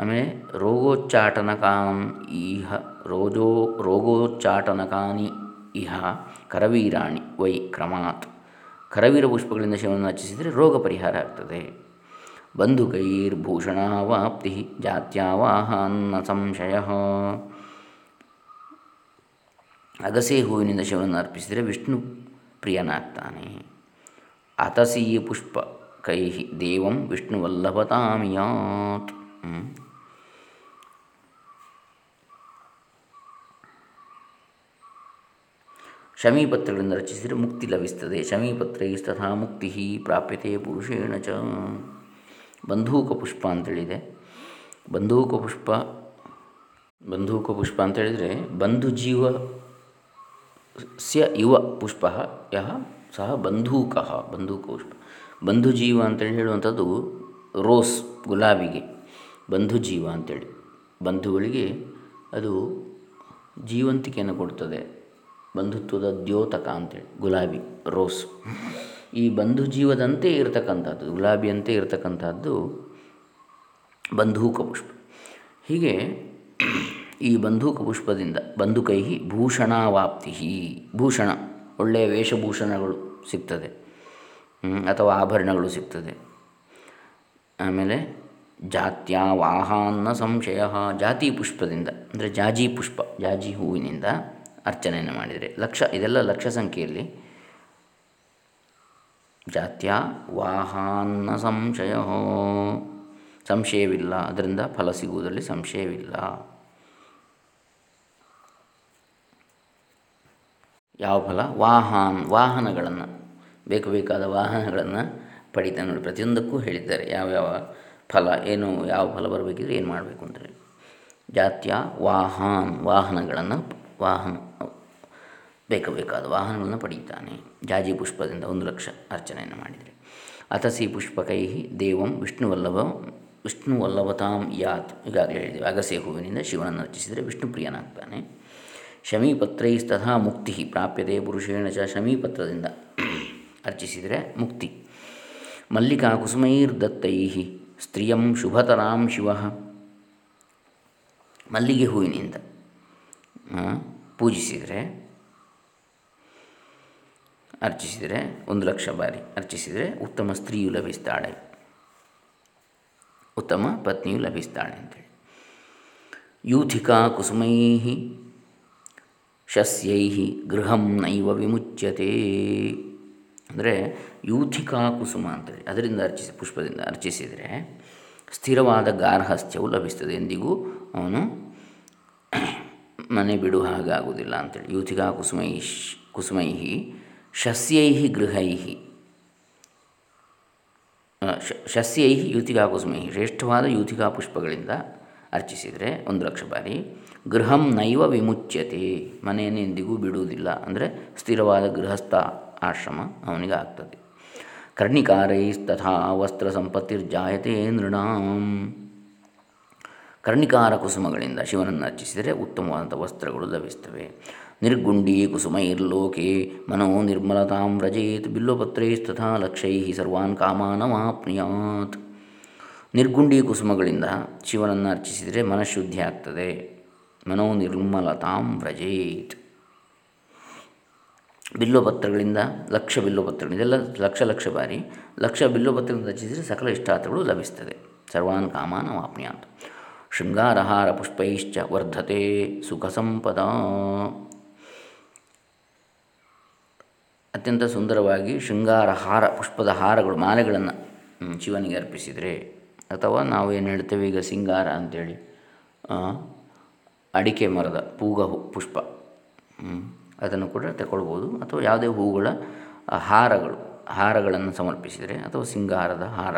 Speaker 1: ಆಮೇಲೆ ರೋಗೋಚ್ಚಾಟನಕಾನ್ ಇಹ ರೋಜೋ, ರೋಗೋಚ್ಚಾಟನಕಾನಿ ಇಹ ಕರವೀರಾಣಿ ವೈ ಕ್ರಮಾತ್. ಕರವೀರ ಪುಷ್ಪಗಳಿಂದ ಶಿವನನ್ನು ಅರ್ಚಿಸಿದರೆ ರೋಗ ಪರಿಹಾರ ಆಗ್ತದೆ. ಬಂಧುಕೈರ್ಭೂಷಣಾವಾಪ್ತಿ ಜಾತ್ಯಾವಾಹನ್ನ ಸಂಶಯ. ಅಗಸೆ ಹೂವಿನಿಂದ ಶಿವನನ್ನು ಅರ್ಪಿಸಿದರೆ ವಿಷ್ಣು ಪ್ರಿಯನಾಗ್ತಾನೆ. ಅತಸಿ ಪುಷ್ಪ ಕೈ ದೇವಂ ವಿಷ್ಣುವಲ್ಲಭತಾಮಿಯಾತ್ ಶಮೀಪತ್ರಗಳಿಂದ ರಚಿಸಿದರೆ ಮುಕ್ತಿ ಲಭಿಸ್ತದೆ ಶಮೀಪತ್ರೈಸ್ತಥಾ ಮುಕ್ತಿ ಪ್ರಾಪ್ಯತೆ ಪುರುಷೇಣ ಚ ಬಂಧೂಕ ಪುಷ್ಪ ಅಂತೇಳಿದೆ ಬಂಧೂಕ ಪುಷ್ಪ ಬಂಧೂಕ ಪುಷ್ಪ ಅಂತೇಳಿದರೆ ಬಂಧು ಜೀವ ಸ್ಯ ಇವ ಪುಷ್ಪ, ಯಹ ಸಹ ಬಂಧೂಕ ಬಂಧೂಕ ಪುಷ್ಪ ಬಂಧು ಜೀವ ಅಂತೇಳಿ ಹೇಳುವಂಥದ್ದು ರೋಸ್, ಗುಲಾಬಿಗೆ. ಬಂಧುಜೀವ ಅಂತೇಳಿ. ಬಂಧುಗಳಿಗೆ ಅದು ಜೀವಂತಿಕೆಯನ್ನು ಕೊಡ್ತದೆ. ಬಂಧುತ್ವದ ದ್ಯೋತಕ ಅಂತೇಳಿ, ಗುಲಾಬಿ, ರೋಸ್. ಈ ಬಂಧು ಜೀವದಂತೆ ಇರತಕ್ಕಂಥದ್ದು, ಗುಲಾಬಿಯಂತೆ ಇರತಕ್ಕಂಥದ್ದು ಬಂಧೂಕ ಪುಷ್ಪ ಹೀಗೆ ಈ ಬಂಧೂಕ ಪುಷ್ಪದಿಂದ ಬಂಧುಕೈ ಭೂಷಣಾವಾಪ್ತಿ ಭೂಷಣ. ಒಳ್ಳೆಯ ವೇಷಭೂಷಣಗಳು ಸಿಗ್ತದೆ. ಅಥವಾ ಆಭರಣಗಳು ಸಿಗ್ತದೆ. ಆಮೇಲೆ ಜಾತ್ಯ ವಾಹಾನ್ನ ಸಂಶಯ, ಜಾತಿ ಪುಷ್ಪದಿಂದ, ಅಂದರೆ ಜಾಜಿ ಪುಷ್ಪ, ಜಾಜಿ ಹೂವಿನಿಂದ ಅರ್ಚನೆಯನ್ನು ಮಾಡಿದರೆ ಲಕ್ಷ, ಇದೆಲ್ಲ ಲಕ್ಷ ಸಂಖ್ಯೆಯಲ್ಲಿ ಜಾತ್ಯ ವಾಹಾನ್ನ ಸಂಶಯ, ಸಂಶಯವಿಲ್ಲ. ಅದರಿಂದ ಫಲ ಸಿಗುವುದರಲ್ಲಿ ಸಂಶಯವಿಲ್ಲ. ಯಾವ ಫಲ? ವಾಹನ್, ವಾಹನಗಳನ್ನು, ಬೇಕು ಬೇಕಾದ ವಾಹನಗಳನ್ನು ಪಡಿತಾನೆ ನೋಡಿ. ಪ್ರತಿಯೊಂದಕ್ಕೂ ಹೇಳಿದ್ದಾರೆ ಯಾವ್ಯಾವ ಫಲ, ಏನು ಯಾವ ಫಲ ಬರಬೇಕಿದ್ರೆ ಏನು ಮಾಡಬೇಕು ಅಂತೇಳಿ ಜಾತ್ಯ, ವಾಹನ್, ವಾಹನಗಳನ್ನು ವಾಹನ ಬೇಕಾದ ವಾಹನಗಳನ್ನು ಪಡೆಯುತ್ತಾನೆ ಜಾಜಿ ಪುಷ್ಪದಿಂದ ಒಂದು ಲಕ್ಷ ಅರ್ಚನೆಯನ್ನು ಮಾಡಿದರೆ. ಅತಸಿ ಪುಷ್ಪಕೈ ದೇವಂ ವಿಷ್ಣುವಲ್ಲಭ, ವಿಷ್ಣುವಲ್ಲಭತಾಂ ಯಾತ್, ಈಗಾಗಲೇ ಹೇಳಿದ್ದೇವೆ. ಅಗಸೆ ಹೂವಿನಿಂದ ಶಿವನನ್ನು ಅರ್ಚಿಸಿದರೆ ವಿಷ್ಣು ಪ್ರಿಯನಾಗ್ತಾನೆ ಶಮೀಪತ್ರೈಸ್ತಥಾ ಮುಕ್ತಿ ಪ್ರಾಪ್ಯತೆ ಪುರುಷೇಣ ಚ ಶಮೀಪತ್ರದಿಂದ ಅರ್ಚಿಸಿದರೆ ಮುಕ್ತಿ. ಮಲ್ಲಿಕಾ ಕುಸುಮೈರ್ದತ್ತೈ ಸ್ತ್ರೀಯಂ ಶುಭತರಾಂ ಶಿವ. ಮಲ್ಲಿಗೆ ಹೂವಿನಿಂದ ಪೂಜಿಸಿದರೆ, ಅರ್ಚಿಸಿದರೆ ಒಂದು ಲಕ್ಷ ಬಾರಿ, ಅರ್ಚಿಸಿದರೆ ಉತ್ತಮ ಸ್ತ್ರೀಯು ಲಭಿಸ್ತಾಳೆ. ಉತ್ತಮ ಪತ್ನಿಯು ಲಭಿಸ್ತಾಳೆ ಅಂತೇಳಿ. ಯೂಥಿಕಾ ಕುಸುಮೈ ಶಸ್ಯೈ ಗೃಹಂ ನೈವ ವಿಮುಚ್ಯತೆ. ಅಂದರೆ ಯೂಥಿಕಾ ಕುಸುಮ ಅಂತೇಳಿ, ಅದರಿಂದ ಅರ್ಚಿಸಿ, ಪುಷ್ಪದಿಂದ ಅರ್ಚಿಸಿದರೆ ಸ್ಥಿರವಾದ ಗಾರ್ಹಸ್ಥ್ಯವು ಲಭಿಸ್ತದೆ ಎಂದಿಗೂ ಅವನು ಮನೆ ಬಿಡುವ ಹಾಗಾಗುವುದಿಲ್ಲ ಅಂತೇಳಿ. ಯೂಥಿಕಾ ಕುಸುಮೈ ಕುಸುಮೈ, ಶಸ್ಯೈ ಗೃಹೈ. ಶಸ್ಯೈ, ಯೂಥಿಕಾ ಕುಸುಮೈ, ಶ್ರೇಷ್ಠವಾದ ಯೂಥಿಕಾ ಪುಷ್ಪಗಳಿಂದ ಅರ್ಚಿಸಿದರೆ ಒಂದು ಲಕ್ಷ ಬಾರಿ. ಗೃಹಂ ನೈವ ವಿಮುಚ್ಯತೆ. ಮನೆಯನ್ನು ಎಂದಿಗೂ ಬಿಡುವುದಿಲ್ಲ. ಅಂದರೆ ಸ್ಥಿರವಾದ ಗೃಹಸ್ಥ ಆಶ್ರಮ ಅವನಿಗೆ ಆಗ್ತದೆ. ಕರ್ಣಿಕಾರೈಸ್ತಥಾ ವಸ್ತ್ರ ಸಂಪತ್ತಿರ್ಜಾಯತೆ ನೃಣಾಂ. ಕರ್ಣಿಕಾರ ಕುಸುಮಗಳಿಂದ ಶಿವನನ್ನು ಅರ್ಚಿಸಿದರೆ ಉತ್ತಮವಾದಂಥ ವಸ್ತ್ರಗಳು ಲಭಿಸ್ತವೆ. ನಿರ್ಗುಂಡಿ ಕುಸುಮೈರ್ಲೋಕೆ ಮನೋ ನಿರ್ಮಲತಾಂ ವ್ರಜೇತ್ ಬಿಲ್ಲೋಪತ್ರೈಸ್ತಥಾ ಲಕ್ಷೈ ಸರ್ವಾನ್ ಕಾಮಾನಮಾಪ್ನುಯಾತ್. ನಿರ್ಗುಂಡಿ ಕುಸುಮಗಳಿಂದ ಶಿವನನ್ನು ಅರ್ಚಿಸಿದರೆ ಮನಃಶುದ್ಧಿ ಆಗ್ತದೆ. ಮನೋ ನಿರ್ಮಲತಾಂ ವ್ರಜೇತ್. ಬಿಲ್ಲೋಪತ್ರಗಳಿಂದ ಲಕ್ಷ ಬಿಲ್ಲೋಪತ್ರಗಳು ಇದೆಲ್ಲ ಲಕ್ಷ ಲಕ್ಷ ಬಾರಿ ಲಕ್ಷ ಬಿಲ್ಲೋಪತ್ರಗಳಿಂದ ರಚಿಸಿದರೆ ಸಕಲ ಇಷ್ಟಾರ್ಥಗಳು ಲಭಿಸ್ತದೆ. ಸರ್ವಾನ್ ಕಾಮಾನ ವಾಪ್ನಿಯಾತ್. ಶೃಂಗಾರಹಾರ ಪುಷ್ಪೈಶ್ಚ ವರ್ಧತೆ ಸುಖ ಸಂಪದ. ಅತ್ಯಂತ ಸುಂದರವಾಗಿ ಶೃಂಗಾರ ಹಾರ ಪುಷ್ಪದ ಹಾರಗಳು, ಮಾಲೆಗಳನ್ನು ಶಿವನಿಗೆ ಅರ್ಪಿಸಿದರೆ ಅಥವಾ ನಾವು ಏನು ಹೇಳ್ತೇವೆ ಈಗ ಸಿಂಗಾರ ಅಂಥೇಳಿ ಅಡಿಕೆ ಮರದ ಪೂಗ ಪುಷ್ಪ ಅದನ್ನು ಕೂಡ ತಗೊಳ್ಬೋದು. ಅಥವಾ ಯಾವುದೇ ಹೂಗಳ ಹಾರಗಳು, ಹಾರಗಳನ್ನು ಸಮರ್ಪಿಸಿದರೆ, ಅಥವಾ ಸಿಂಗಾರದ ಹಾರ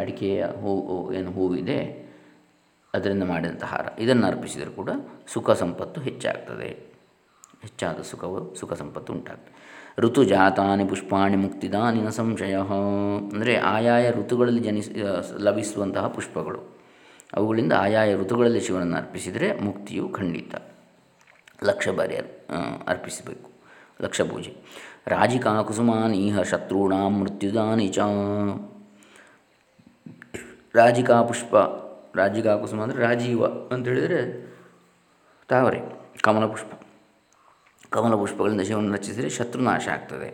Speaker 1: ಅಡಿಕೆಯ ಹೂ, ಏನು ಹೂವಿದೆ, ಅದರಿಂದ ಮಾಡಿದಂಥ ಹಾರ, ಇದನ್ನು ಅರ್ಪಿಸಿದರೂ ಕೂಡ ಸುಖ ಸಂಪತ್ತು ಹೆಚ್ಚಾಗ್ತದೆ. ಹೆಚ್ಚಾದ ಸುಖವು, ಸುಖ ಸಂಪತ್ತು ಉಂಟಾಗ್ತದೆ. ಋತುಜಾತಾನಿ ಪುಷ್ಪಾಣಿ ಮುಕ್ತಿದಾನಿ ನ ಸಂಶಯ. ಅಂದರೆ ಆಯಾಯ ಋತುಗಳಲ್ಲಿ ಜನಿಸ ಲಭಿಸುವಂತಹ ಪುಷ್ಪಗಳು. ಅವುಗಳಿಂದ ಆಯಾಯ ಋತುಗಳಲ್ಲಿ ಶಿವನನ್ನು ಅರ್ಪಿಸಿದರೆ ಮುಕ್ತಿಯು ಖಂಡಿತ. ಲಕ್ಷ ಬಾರಿ ಅರ್ಪಿಸಬೇಕು. ಲಕ್ಷ ಪೂಜೆ. ರಾಜಿಕಾ ಕುಸುಮಾನೀಹ ಶತ್ರುಣಾಂ ಮೃತ್ಯುದಾನಿ ಚ. ರಾಜಿಕಾ ಪುಷ್ಪ, ರಾಜಿಕಾ ಕುಸುಮ ಅಂದರೆ ರಾಜೀವ ಅಂತ ಹೇಳಿದರೆ ತಾವರೆ ಕಮಲ ಪುಷ್ಪ ಕಮಲ ಪುಷ್ಪಗಳಿಂದ ಶಿವನ ರಚಿಸಿದರೆ ಶತ್ರುನಾಶ ಆಗ್ತದೆ.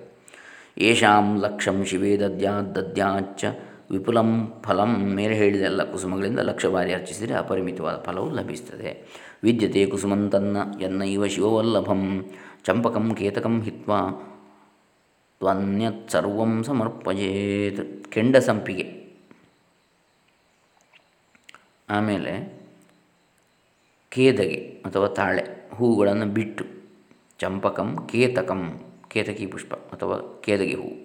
Speaker 1: ಏಷಾಂ ಲಕ್ಷಂ ಶಿವೇ ದದ್ಯಾದ್ದದ್ಯಾಚ್ಚ ವಿಪುಲಂ ಫಲಂ ಮೇಲೆ ಹೇಳಿದ ಎಲ್ಲ ಕುಸುಮಗಳಿಂದ ಲಕ್ಷ ಬಾರಿ ಅರ್ಚಿಸಿದರೆ ಅಪರಿಮಿತವಾದ ಫಲವು ಲಭಿಸ್ತದೆ. ವಿದ್ಯತೆ ಕುಸುಮಂತನ್ನ ಎನ್ನೈವ ಶಿವವಲ್ಲಭಂ ಚಂಪಕಂ ಕೇತಕಂ ಹಿತ್ವ ತ್ವನ್ಯತ್ ಸರ್ವಂ ಸಮರ್ಪಯೇತ್ ಕೆಂಡ ಸಂಪಿಗೆ ಆಮೇಲೆ ಕೇದಗೆ ಅಥವಾ ತಾಳೆ ಹೂಗಳನ್ನು ಬಿಟ್ಟು ಚಂಪಕಂ, ಕೇತಕಂ, ಕೇತಕಿ ಪುಷ್ಪ ಅಥವಾ ಕೇದಗಿ ಹೂವು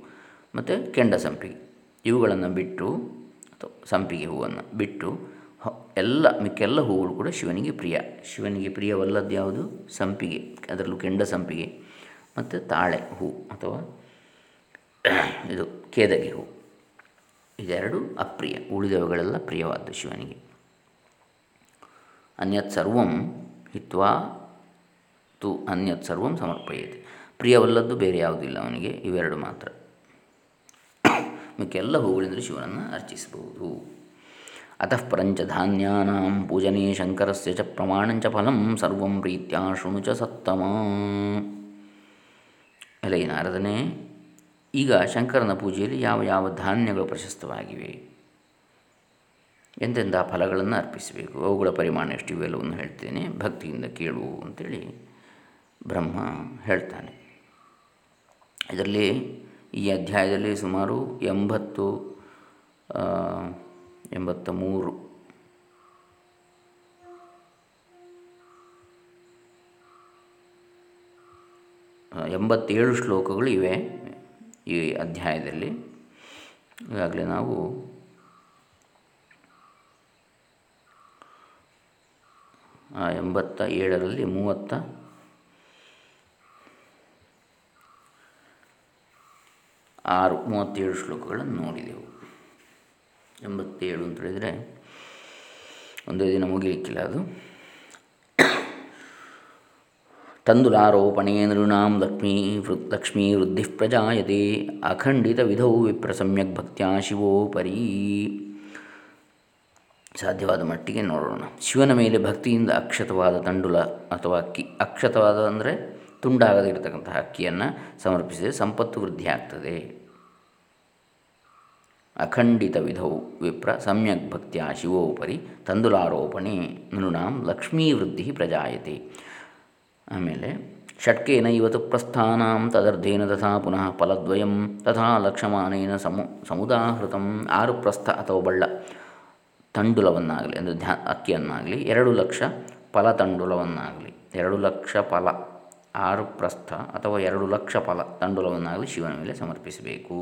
Speaker 1: ಮತ್ತು ಕೆಂಡ ಸಂಪಿಗೆ. ಇವುಗಳನ್ನು ಬಿಟ್ಟು ಅಥವಾ ಸಂಪಿಗೆ ಹೂವನ್ನು ಬಿಟ್ಟು ಎಲ್ಲ ಮಿಕ್ಕೆಲ್ಲ ಹೂಗಳು ಕೂಡ ಶಿವನಿಗೆ ಪ್ರಿಯ. ಶಿವನಿಗೆ ಪ್ರಿಯವಲ್ಲದ್ದು ಯಾವುದು? ಸಂಪಿಗೆ, ಅದರಲ್ಲೂ ಕೆಂಡ ಸಂಪಿಗೆ ಮತ್ತು ತಾಳೆ ಹೂ ಅಥವಾ ಇದು ಕೇದಗಿ ಹೂ. ಇದೆರಡು ಅಪ್ರಿಯ, ಉಳಿದವುಗಳೆಲ್ಲ ಪ್ರಿಯವಾದ್ದು ಶಿವನಿಗೆ. ಅನ್ಯತ್ ಸರ್ವಂ ಹಿತ್ವಾ ತು ಅನ್ಯತ್ ಸರ್ವಂ ಸಮರ್ಪಯತೆ. ಪ್ರಿಯವಲ್ಲದ್ದು ಬೇರೆ ಯಾವುದಿಲ್ಲ ಅವನಿಗೆ, ಇವೆರಡು ಮಾತ್ರ. ಮಿಕ್ಕೆಲ್ಲ ಹೂಗಳಿಂದಲೂ ಶಿವನನ್ನು ಅರ್ಚಿಸಬಹುದು. ಅತಃ ಪರಂಚ ಧಾನ್ಯಾನಾಂ ಪೂಜನೆ ಶಂಕರಸ್ಯ ಚ ಪ್ರಮಾಣಂಚ ಫಲಂ ಸರ್ವಂ ಪ್ರೀತ್ಯ ಶೃಣು ಚ ಸತ್ತಮ. ಅಲೈ ನಾರದನೆ, ಈಗ ಶಂಕರನ ಪೂಜೆಯಲ್ಲಿ ಯಾವ ಯಾವ ಧಾನ್ಯಗಳು ಪ್ರಶಸ್ತವಾಗಿವೆ? ಎಂತೆಂಥ ಫಲಗಳನ್ನು ಅರ್ಪಿಸಬೇಕು? ಅವುಗಳ ಪರಿಮಾಣ ಎಷ್ಟು ಇವೆಲ್ಲವನ್ನು ಹೇಳ್ತೇನೆ. ಭಕ್ತಿಯಿಂದ ಕೇಳು ಅಂತೇಳಿ. ಬ್ರಹ್ಮ ಹೇಳ್ತಾನೆ. ಇದರಲ್ಲಿ ಈ ಅಧ್ಯಾಯದಲ್ಲಿ ಸುಮಾರು ಎಂಬತ್ತು ಎಂಬತ್ತ ಮೂರು ಎಂಬತ್ತೇಳು ಶ್ಲೋಕಗಳು ಇವೆ ಈ ಅಧ್ಯಾಯದಲ್ಲಿ. ಈಗಾಗಲೇ ನಾವು ಎಂಬತ್ತ ಏಳರಲ್ಲಿ ಮೂವತ್ತ ಆರು, ಮೂವತ್ತೇಳು ಶ್ಲೋಕಗಳನ್ನು ನೋಡಿದೆವು. ಎಂಬತ್ತೇಳು ಅಂತ ಹೇಳಿದರೆ ಒಂದೇ ದಿನ ಮುಗಿಲಿಕ್ಕಿಲ್ಲ ಅದು. ತಂದುಲಾರೋಪಣೆ ನೃಣಾಂ ಲಕ್ಷ್ಮೀ ಲಕ್ಷ್ಮೀ ವೃದ್ಧಿ ಪ್ರಜಾಯತೆ, ಅಖಂಡಿತ ವಿಧೌ ವಿಪ್ರ ಸಮ್ಯಕ್ ಭಕ್ತ್ಯಾ ಶಿವೋಪರಿ. ಸಾಧ್ಯವಾದ ಮಟ್ಟಿಗೆ ನೋಡೋಣ. ಶಿವನ ಮೇಲೆ ಭಕ್ತಿಯಿಂದ ಅಕ್ಷತವಾದ ತಂಡುಲ ಅಥವಾ ಅಕ್ಕಿ ಅಕ್ಷತವಾದ ಅಂದರೆ ತುಂಡಾಗದೇ ಇರತಕ್ಕಂತಹ ಅಕ್ಕಿಯನ್ನು ಸಮರ್ಪಿಸಿದರೆ ಸಂಪತ್ತು ವೃದ್ಧಿ ಆಗ್ತದೆ. ಅಖಂಡಿತ ವಿಧವು ವಿಪ್ರ ಸಮ್ಯಕ್ ಭಕ್ತಿಯ ಶಿವೋಪರಿ ತಂದುಲಾರೋಪಣೆ ನೃಣಾಂ ಲಕ್ಷ್ಮೀ ವೃದ್ಧಿ ಪ್ರಜಾಯತೆ. ಆಮೇಲೆ ಷಟ್ಕೇನ ಇವತ್ತು ಪ್ರಸ್ಥಾನಾಂ ತದರ್ಧೇನ ತಥಾ ಪುನಃ ಫಲದ್ವಯಂ ತಥಾ ಲಕ್ಷಮಾನೇನ ಸಮು ಸಮುದಾಹೃತಂ ಆರು ಪ್ರಸ್ಥ ಅಥವಾ ಬಳ್ಳ ತಂಡುಲವನ್ನಾಗಲಿ ಅಂದರೆ ಧ್ಯಾ ಅಕ್ಕಿಯನ್ನಾಗಲಿ ಎರಡು ಲಕ್ಷ ಫಲ ತಂಡುಲವನ್ನಾಗಲಿ ಎರಡು ಲಕ್ಷ ಫಲ ಆರು ಪ್ರಸ್ಥ ಅಥವಾ ಎರಡು ಲಕ್ಷ ಫಲ ತಂಡುಲವನ್ನಾಗಲಿ ಶಿವನ ಮೇಲೆ ಸಮರ್ಪಿಸಬೇಕು.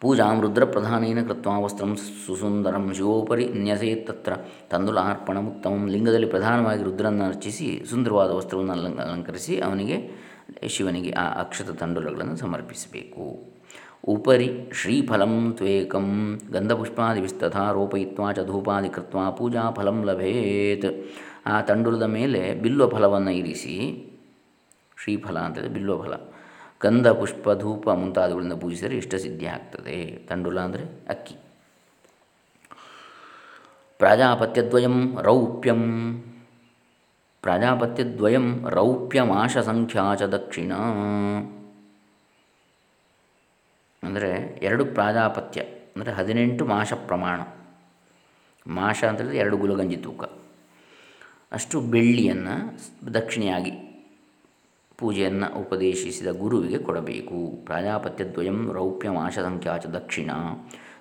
Speaker 1: ಪೂಜಾಂ ರುದ್ರಪ್ರಧಾನೇನ ಪ್ರಧಾನೇನ ವಸ್ತ್ರಂ ಸುಸುಂದರಂ ಶಿವೋಪರಿ ನ್ಯಸೇತ್ ತತ್ರ ತಂದುಲಾರ್ಪಣಮುತ್ತಮಂ ಲಿಂಗದಲ್ಲಿ ಪ್ರಧಾನವಾಗಿ ರುದ್ರನ್ನು ಅರ್ಚಿಸಿ ಸುಂದರವಾದ ವಸ್ತ್ರವನ್ನು ಅಲಂಕರಿಸಿ ಅವನಿಗೆ ಶಿವನಿಗೆ ಆ ಅಕ್ಷತ ತಂಡುಲಗಳನ್ನು ಸಮರ್ಪಿಸಬೇಕು. ಉಪರಿ ಶ್ರೀಫಲಂ ತ್ವೇಕಂ ಗಂಧಪುಷ್ಪಾದಿವಿಸ್ತಥಾ ರೋಪಯಿತ್ವಾ ಚ ಧೂಪಾದಿ ಕೃತ್ವಾ ಪೂಜಾ ಫಲಂ ಲಭೇತ್. ಆ ತಂಡುಲದ ಮೇಲೆ ಬಿಲ್ವ ಫಲವನ್ನು ಇರಿಸಿ, ಶ್ರೀಫಲ ಅಂತಂದರೆ ಬಿಲ್ವ ಫಲ. ಗಂಧ, ಪುಷ್ಪ, ಧೂಪ ಮುಂತಾದವುಗಳಿಂದ ಪೂಜಿಸಿದರೆ ಇಷ್ಟ ಸಿದ್ಧಿ ಆಗ್ತದೆ. ತಂಡುಲ ಅಂದರೆ ಅಕ್ಕಿ. ಪ್ರಾಜಾಪತ್ಯದ್ವಯಂ ರೌಪ್ಯಂ. ಪ್ರಾಜಾಪತ್ಯದ್ವಯಂ ರೌಪ್ಯಮಾಶ ಸಂಖ್ಯಾ ಚ ದಕ್ಷಿಣ. ಅಂದರೆ ಎರಡು ಪ್ರಾಜಾಪತ್ಯ, ಅಂದರೆ ಹದಿನೆಂಟು ಮಾಷ ಪ್ರಮಾಣ. ಮಾಷ ಅಂತಂದರೆ ಎರಡು ಗುಲಗಂಜಿ ತೂಕ. ಅಷ್ಟು ಬೆಳ್ಳಿಯನ್ನು ದಕ್ಷಿಣೆಯಾಗಿ ಪೂಜೆಯನ್ನು ಉಪದೇಶಿಸಿದ ಗುರುವಿಗೆ ಕೊಡಬೇಕು. ಪ್ರಾಜಾಪತ್ಯದ್ವಯಂ ರೌಪ್ಯಮಾಶ ಸಂಖ್ಯಾ ಚ ದಕ್ಷಿಣ.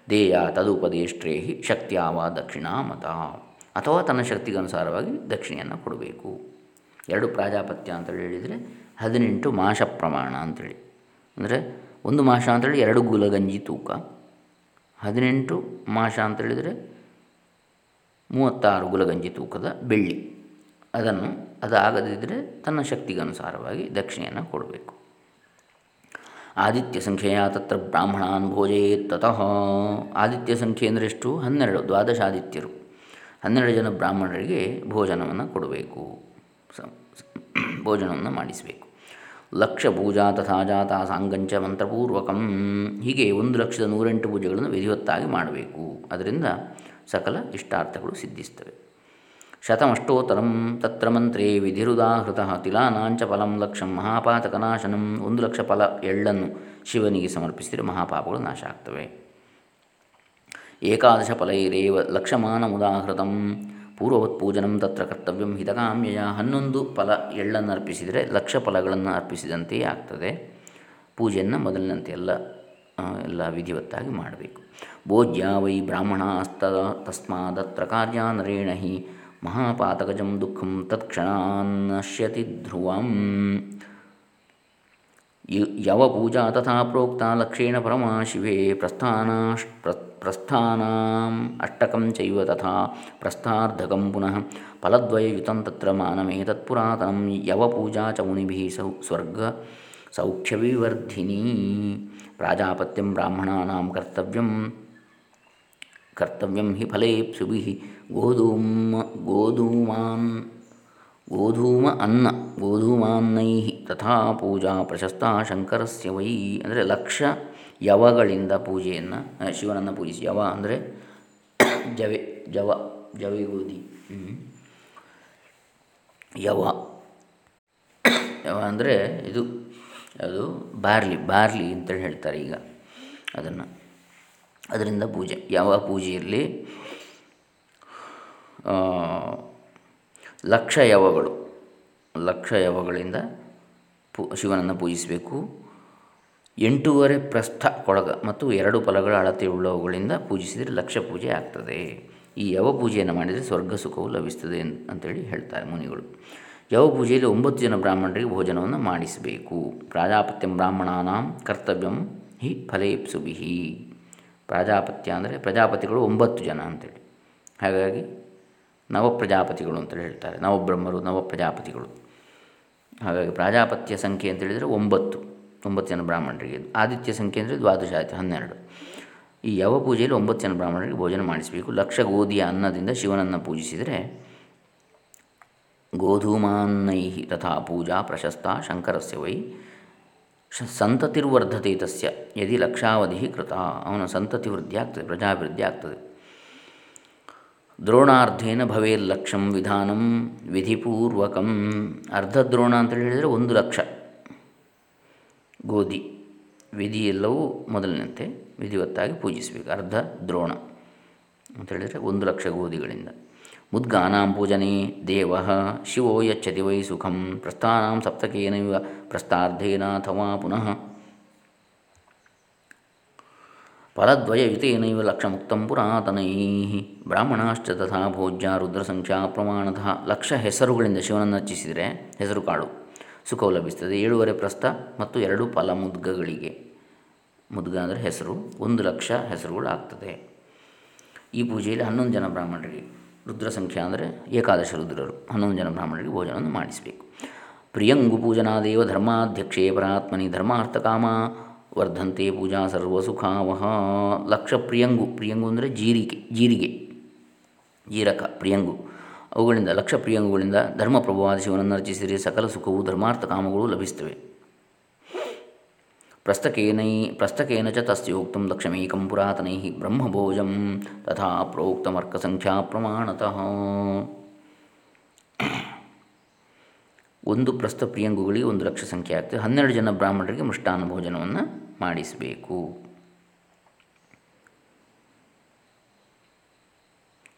Speaker 1: ದೇಯ ತದುಪದೇಷ್ಟ್ರೇ ಶಕ್ತಿಯಾವ ದಕ್ಷಿಣ ಮತ. ಅಥವಾ ತನ್ನ ಶಕ್ತಿಗನುಸಾರವಾಗಿ ದಕ್ಷಿಣೆಯನ್ನು ಕೊಡಬೇಕು. ಎರಡು ಪ್ರಾಜಾಪತ್ಯ ಅಂತೇಳಿ ಹೇಳಿದರೆ ಹದಿನೆಂಟು ಮಾಷ ಪ್ರಮಾಣ ಅಂಥೇಳಿ ಅಂದರೆ ಒಂದು ಮಾಷ ಅಂತೇಳಿ ಎರಡು ಗುಲಗಂಜಿ ತೂಕ. ಹದಿನೆಂಟು ಮಾಷ ಅಂತೇಳಿದರೆ ಮೂವತ್ತಾರು ಗುಲಗಂಜಿ ತೂಕದ ಬೆಳ್ಳಿ. ಅದನ್ನು ಅದಾಗದಿದ್ದರೆ ತನ್ನ ಶಕ್ತಿಗನುಸಾರವಾಗಿ ದಕ್ಷಿಣೆಯನ್ನು ಕೊಡಬೇಕು. ಆದಿತ್ಯ ಸಂಖ್ಯೆಯ ತತ್ರ ಬ್ರಾಹ್ಮಣಾನ್ ಭೋಜಯೇತ್ ತತಃ. ಆದಿತ್ಯ ಸಂಖ್ಯೆ ಅಂದರೆ ಎಷ್ಟು? ಹನ್ನೆರಡು ದ್ವಾದಶಾದಿತ್ಯರು. ಹನ್ನೆರಡು ಜನ ಬ್ರಾಹ್ಮಣರಿಗೆ ಭೋಜನವನ್ನು ಕೊಡಬೇಕು. ಭೋಜನವನ್ನು ಮಾಡಿಸಬೇಕು. ಲಕ್ಷ ಪೂಜಾ ತಥಾ ಜಾತ ಸಾಂಗಂಚ ಮಂತ್ರಪೂರ್ವಕಂ. ಹೀಗೆ ಒಂದು ಲಕ್ಷದ ನೂರೆಂಟು ಪೂಜೆಗಳನ್ನು ವಿಧಿವತ್ತಾಗಿ ಮಾಡಬೇಕು. ಅದರಿಂದ ಸಕಲ ಇಷ್ಟಾರ್ಥಗಳು ಸಿದ್ಧಿಸ್ತವೆ. ಶತಮಷ್ಟೋತ್ತರಂ ತತ್ರ ಮಂತ್ರೇ ವಿಧಿರುದಾಹೃತ ತಿಲಾನಾಂಚ ಫಲಂ ಲಕ್ಷಂ ಮಹಾಪಾತಕನಾಶನಂ ಒಂದು ಲಕ್ಷ ಫಲ ಎಳ್ಳನ್ನು ಶಿವನಿಗೆ ಸಮರ್ಪಿಸಿದರೆ ಮಹಾಪಾಪಗಳು ನಾಶ ಆಗ್ತವೆ ಏಕಾದಶ ಫಲೈರೇವ ಲಕ್ಷಮಾನಮುದಾಹೃತಂ ಪೂರ್ವವತ್ ಪೂಜನಂ ತತ್ರ ಕರ್ತವ್ಯಂ ಹಿತಕಾಮ್ಯಯ ಹನ್ನೊಂದು ಫಲ ಎಳ್ಳನ್ನು ಅರ್ಪಿಸಿದರೆ ಲಕ್ಷ ಫಲಗಳನ್ನು ಅರ್ಪಿಸಿದಂತೆಯೇ ಆಗ್ತದೆ. ಪೂಜೆಯನ್ನು ಮೊದಲಿನಂತೆ ಎಲ್ಲ ಎಲ್ಲ ವಿಧಿವತ್ತಾಗಿ ಮಾಡಬೇಕು. ಭೋಜ್ಯ ವೈ ಬ್ರಾಹ್ಮಣ ಅಸ್ತ ತಸ್ಮಾದತ್ರ ಕಾರ್ಯ ಮಹಾಪಾತಕಜಂ ದುಃಖಂ ತತ್ಕ್ಷಣಾನ್ನಶ್ಯತಿ ಧ್ರುವಂ ಯವ ಪೂಜಾ ತಥಾ ಪ್ರೋಕ್ತ ಲಕ್ಷೇಣ ಪರಮ ಶಿವೆ ಪ್ರಸ್ಥಾನ ಪ್ರಸ್ಥಾನಾಂ ಅಷ್ಟಕಂ ಚೈವ ತಥಾ ಪ್ರಸ್ಥಾರ್ಧಕಂ ಪುನಃ ಫಲದ್ವಯಯುತಂ ತತ್ರ ಮಾನಮೇತತ್ಪುರಾತನಂ ಯವ ಪೂಜಾ ಚ ಮುನಿಭಿः ಸೌ ಸ್ವರ್ಗ ಸೌಖ್ಯವಿವರ್ಧಿನಿ ಪ್ರಾಜಾಪತ್ಯಂ ಬ್ರಾಹ್ಮಣಾನಾಂ ಕರ್ತವ್ಯಂ ಹಿ ಫಲೇಪ್ಸುಭಿ ಗೋಧೂಮ ಗೋಧೂಮಾನ್ ಗೋಧೂಮ ಅನ್ನ ಗೋಧೂಮಾನ್ನೈ ತಥಾ ಪೂಜಾ ಪ್ರಶಸ್ತ ಶಂಕರಸ್ಯ ವೈ ಅಂದರೆ ಲಕ್ಷ ಯವಗಳಿಂದ ಪೂಜೆಯನ್ನು ಶಿವನನ್ನು ಪೂಜಿಸಿ, ಯವ ಅಂದರೆ ಜವೆ, ಜವ ಜವೆ ಗೋಧಿ ಯವ ಯವ ಅಂದರೆ ಇದು, ಅದು ಬಾರ್ಲಿ ಬಾರ್ಲಿ ಅಂತೇಳಿ ಹೇಳ್ತಾರೆ ಈಗ ಅದನ್ನು. ಅದರಿಂದ ಪೂಜೆ. ಯಾವ ಪೂಜೆಯಲ್ಲಿ ಲಕ್ಷ ಯವಗಳು. ಲಕ್ಷ ಯವಗಳಿಂದ ಪೂ, ಶಿವನನ್ನು ಪೂಜಿಸಬೇಕು. ಎಂಟೂವರೆ ಪ್ರಸ್ಥ ಕೊಳಗ ಮತ್ತು ಎರಡು ಫಲಗಳ ಅಳತೆಯುಳ್ಳವುಗಳಿಂದ ಪೂಜಿಸಿದರೆ ಲಕ್ಷ ಪೂಜೆ ಆಗ್ತದೆ. ಈ ಯವ ಪೂಜೆಯನ್ನು ಮಾಡಿದರೆ ಸ್ವರ್ಗ ಸುಖವು ಲಭಿಸ್ತದೆ ಅಂತೇಳಿ ಹೇಳ್ತಾರೆ ಮುನಿಗಳು. ಯವ ಪೂಜೆಯಲ್ಲಿ ಒಂಬತ್ತು ಜನ ಬ್ರಾಹ್ಮಣರಿಗೆ ಭೋಜನವನ್ನು ಮಾಡಿಸಬೇಕು. ಪ್ರಾಜಾಪತ್ಯಂ ಬ್ರಾಹ್ಮಣಾನಾಂ ಕರ್ತವ್ಯಂ ಹಿ ಫಲೇಪ್ಸುಬಿಹಿ ಪ್ರಾಜಾಪತ್ಯ ಅಂದರೆ ಪ್ರಜಾಪತಿಗಳು ಒಂಬತ್ತು ಜನ ಅಂತೇಳಿ. ಹಾಗಾಗಿ ನವಪ್ರಜಾಪತಿಗಳು ಅಂತೇಳಿ ಹೇಳ್ತಾರೆ. ನವಬ್ರಹ್ಮರು, ನವಪ್ರಜಾಪತಿಗಳು. ಹಾಗಾಗಿ ಪ್ರಜಾಪತ್ಯ ಸಂಖ್ಯೆ ಅಂತ ಹೇಳಿದರೆ ಒಂಬತ್ತು. ಒಂಬತ್ತು ಜನ ಬ್ರಾಹ್ಮಣರಿಗೆ. ಆದಿತ್ಯ ಸಂಖ್ಯೆ ಅಂದರೆ ದ್ವಾದಶಾತಿ ಹನ್ನೆರಡು. ಈ ಯಾವ ಪೂಜೆಯಲ್ಲಿ ಒಂಬತ್ತು ಜನ ಬ್ರಾಹ್ಮಣರಿಗೆ ಭೋಜನ ಮಾಡಿಸಬೇಕು? ಲಕ್ಷ ಗೋಧಿಯ ಅನ್ನದಿಂದ ಶಿವನನ್ನು ಪೂಜಿಸಿದರೆ ಗೋಧೂಮಾನ್ನೈ ತಥಾ ಪೂಜಾ ಪ್ರಶಸ್ತ ಶಂಕರಸ್ಯ ವೈ ಸಂತತಿರ್ವರ್ಧತೆ ತಸ್ಯ ಯದಿ ಲಕ್ಷಾವಧಿ ಕೃತ. ಅವನ ಸಂತತಿ ವೃದ್ಧಿ ಆಗ್ತದೆ ಪ್ರಜಾಭಿವೃದ್ಧಿ ಆಗ್ತದೆ ದ್ರೋಣಾರ್ಧೇನ ಲಕ್ಷಂ ವಿಧಾನಂ ವಿಧಿಪೂರ್ವಕಂ. ಅರ್ಧ ದ್ರೋಣ ಅಂತ ಹೇಳಿದರೆ ಒಂದು ಲಕ್ಷ. ಗೋಧಿ. ವಿಧಿ ಎಲ್ಲವೂ ಮೊದಲಿನಂತೆ ವಿಧಿವತ್ತಾಗಿ ಪೂಜಿಸಬೇಕು. ಅರ್ಧ ದ್ರೋಣ ಅಂತ ಹೇಳಿದರೆ ಒಂದು ಲಕ್ಷ ಗೋಧಿಗಳಿಂದ. ಮುದ್ಗಾನಾಂ ಪೂಜನೆ ದೇವ ಶಿವೋ ಯಚ್ಚತಿ ವೈ ಸುಖಂ ಪ್ರಸ್ಥಾನಾಂ ಸಪ್ತಕೇನ ಪ್ರಸ್ಥಾರ್ಧೇನ ಅಥವಾ ಪುನಃ ಫಲದ್ವಯಯುತೇನೈವ ಲಕ್ಷಮುಕ್ತಂ ಪುರಾತನೈ ಬ್ರಾಹ್ಮಣಾಶ್ಚ ತಥಾ ಭೋಜ್ಯ ರುದ್ರಸಂಖ್ಯಾ ಪ್ರಮಾಣತಃ ಲಕ್ಷ ಹೆಸರುಗಳಿಂದ ಶಿವನನ್ನು ಅರ್ಚಿಸಿದರೆ, ಹೆಸರು ಕಾಳು ಸುಖವು ಲಭಿಸ್ತದೆ ಏಳುವರೆ ಪ್ರಸ್ಥ ಮತ್ತು ಎರಡು ಫಲ ಮುದ್ಗಗಳಿಗೆ ಮುದ್ಗ ಅಂದರೆ ಹೆಸರು, ಒಂದು ಲಕ್ಷ ಹೆಸರುಗಳು ಆಗ್ತದೆ ಈ ಪೂಜೆಯಲ್ಲಿ ಹನ್ನೊಂದು ಜನ ಬ್ರಾಹ್ಮಣರಿಗೆ. ರುದ್ರ ಸಂಖ್ಯೆ ಅಂದರೆ ಏಕಾದಶ ರುದ್ರರು. ಹನ್ನೊಂದು ಜನ ಬ್ರಾಹ್ಮಣರಿಗೆ ಭೋಜನವನ್ನು ಮಾಡಿಸಬೇಕು. ಪ್ರಿಯಂಗು ಪೂಜನಾದೇವ ಧರ್ಮಾಧ್ಯಕ್ಷೇ ಪರಾತ್ಮನಿ ಧರ್ಮಾರ್ಥ ಕಾಮ. ವರ್ಧಂತೆ ಪೂಜಾ ಸರ್ವಸುಖಾವಹ ಲಕ್ಷ ಪ್ರಿಯಂಗು. ಪ್ರಿಯಂಗು ಅಂದರೆ ಜೀರಿಗೆ ಜೀರಿಗೆ. ಜೀರಕ, ಪ್ರಿಯಂಗು. ಅವುಗಳಿಂದ ಲಕ್ಷ ಪ್ರಿಯಂಗುಗಳಿಂದ ಧರ್ಮ ಧರ್ಮಪ್ರಭುವಾದ ಶಿವನನ್ನು ಅರ್ಚಿಸಿದರೆ ಸಕಲ ಸುಖವು ಧರ್ಮಾರ್ಥ ಕಾಮಗಳು ಲಭಿಸ್ತವೆ ಪ್ರಸ್ತಕೇನೈ ಪ್ರಸ್ತಕೇನ ಚ ತಸ್ಯೋಕ್ತ ಲಕ್ಷ್ಮೀಕಂ ಪುರಾತನೈ ಬ್ರಹ್ಮಭೋಜಂ ತಥಾ ಪ್ರೋಕ್ತಮರ್ಕಸಂಖ್ಯಾ ಪ್ರಮಾಣತಃ ಒಂದು ಪ್ರಸ್ತ ಪ್ರಿಯಂಗುಗಳಿಗೆ ಒಂದು ಲಕ್ಷ ಸಂಖ್ಯೆ ಆಗ್ತದೆ. ಹನ್ನೆರಡು ಜನ ಬ್ರಾಹ್ಮಣರಿಗೆ ಮೃಷ್ಟಾನ್ನ ಭೋಜನವನ್ನು ಮಾಡಿಸಬೇಕು.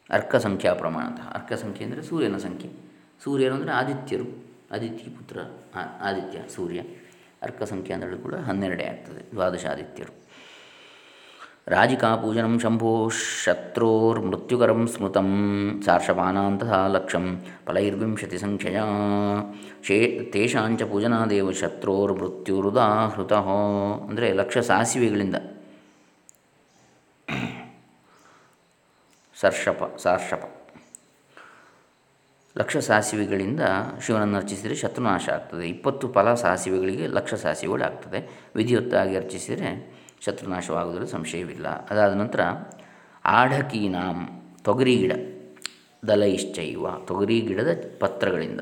Speaker 1: ಅರ್ಕ ಸಂಖ್ಯಾ ಪ್ರಮಾಣತಃ. ಅರ್ಕ ಸಂಖ್ಯೆ ಅಂದರೆ ಸೂರ್ಯನ ಸಂಖ್ಯೆ. ಸೂರ್ಯನು ಅಂದರೆ ಆದಿತ್ಯರು. ಆದಿತ್ಯ ಪುತ್ರ ಆದಿತ್ಯ, ಸೂರ್ಯ. ಅರ್ಕ ಸಂಖ್ಯೆ ಅಂದರೆ ಕೂಡ ಹನ್ನೆರಡೇ ಆಗ್ತದೆ ದ್ವಾದಶಾದಿತ್ಯರು. ರಾಜಿಕಾ ಪೂಜನಂ ಶಂಭೋ ಶತ್ರೋರ್ಮೃತ್ಯುಕರಂ ಸ್ಮೃತಂ ಸಾರ್ಷಪಾನಾಂತಹ ಲಕ್ಷಂ ಫಲೈರ್ವಿಂಶತಿ ಸಂಖ್ಯೆಯ. ಶೇ ತೇಷಾಂಚ ಪೂಜನಾದೇವ ಶತ್ರೋರ್ ಮೃತ್ಯುರುದಾಹೃತ. ಅಂದರೆ ಲಕ್ಷ ಸಾಸಿವೆಗಳಿಂದ. ಸರ್ಷಪ ಸಾರ್ಷಪ ಲಕ್ಷ ಸಾಸಿವೆಗಳಿಂದ ಶಿವನನ್ನು ಅರ್ಚಿಸಿದರೆ ಶತ್ರುನಾಶ ಆಗ್ತದೆ. ಇಪ್ಪತ್ತು ಫಲ ಸಾಸಿವೆಗಳಿಗೆ ಲಕ್ಷ ಸಾಸಿವೆಗಳಾಗ್ತದೆ ವಿಧಿಯುತ್ತಾಗಿ ಅರ್ಚಿಸಿದರೆ ಶತ್ರುನಾಶವಾಗುವುದರಲ್ಲಿ ಸಂಶಯವಿಲ್ಲ. ಅದಾದ ನಂತರ ಆಢಕೀನಾಂ ತೊಗರಿ ಗಿಡ ದಲೈಶ್ಚೈವ ತೊಗರಿ ಗಿಡದ ಪತ್ರಗಳಿಂದ.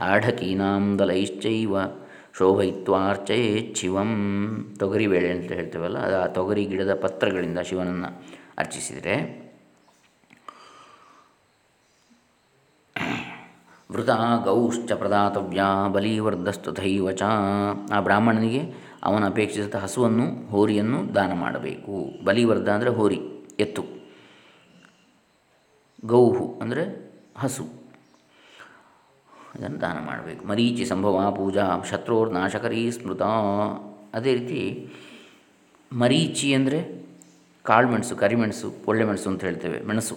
Speaker 1: ಆಢಕೀನಾಂ ದಲೈಶ್ಚೈವ, ಶೋಭಯಿತ್ವಾರ್ಚಯೇ ಶಿವಂ. ತೊಗರಿ ಬೇಳೆ ಅಂತ ಹೇಳ್ತೇವಲ್ಲ, ಅದು ಆ ತೊಗರಿ ಗಿಡದ ಪತ್ರಗಳಿಂದ ಶಿವನನ್ನು ಅರ್ಚಿಸಿದರೆ ವೃತ ಗೌಶ್ಚ ಪ್ರದಾತವ್ಯ ಬಲಿವರ್ಧಸ್ತು ಥೈವಚ ಆ ಬ್ರಾಹ್ಮಣನಿಗೆ ಅವನ ಅಪೇಕ್ಷಿಸಿದ ಹಸುವನ್ನು, ಹೋರಿಯನ್ನು ದಾನ ಮಾಡಬೇಕು. ಬಲಿವರ್ಧ ಅಂದರೆ ಹೋರಿ, ಎತ್ತು. ಗೌಹು ಅಂದರೆ ಹಸು. ಇದನ್ನು ದಾನ ಮಾಡಬೇಕು. ಮರೀಚಿ ಸಂಭವ ಪೂಜಾ ಶತ್ರೋರ್ ನಾಶಕರೀ ಸ್ಮೃತ. ಅದೇ ರೀತಿ ಮರೀಚಿ ಅಂದರೆ ಕಾಳುಮೆಣಸು, ಕರಿಮೆಣಸು ಒಳ್ಳೆ ಮೆಣಸು ಅಂತ ಹೇಳ್ತೇವೆ. ಮೆಣಸು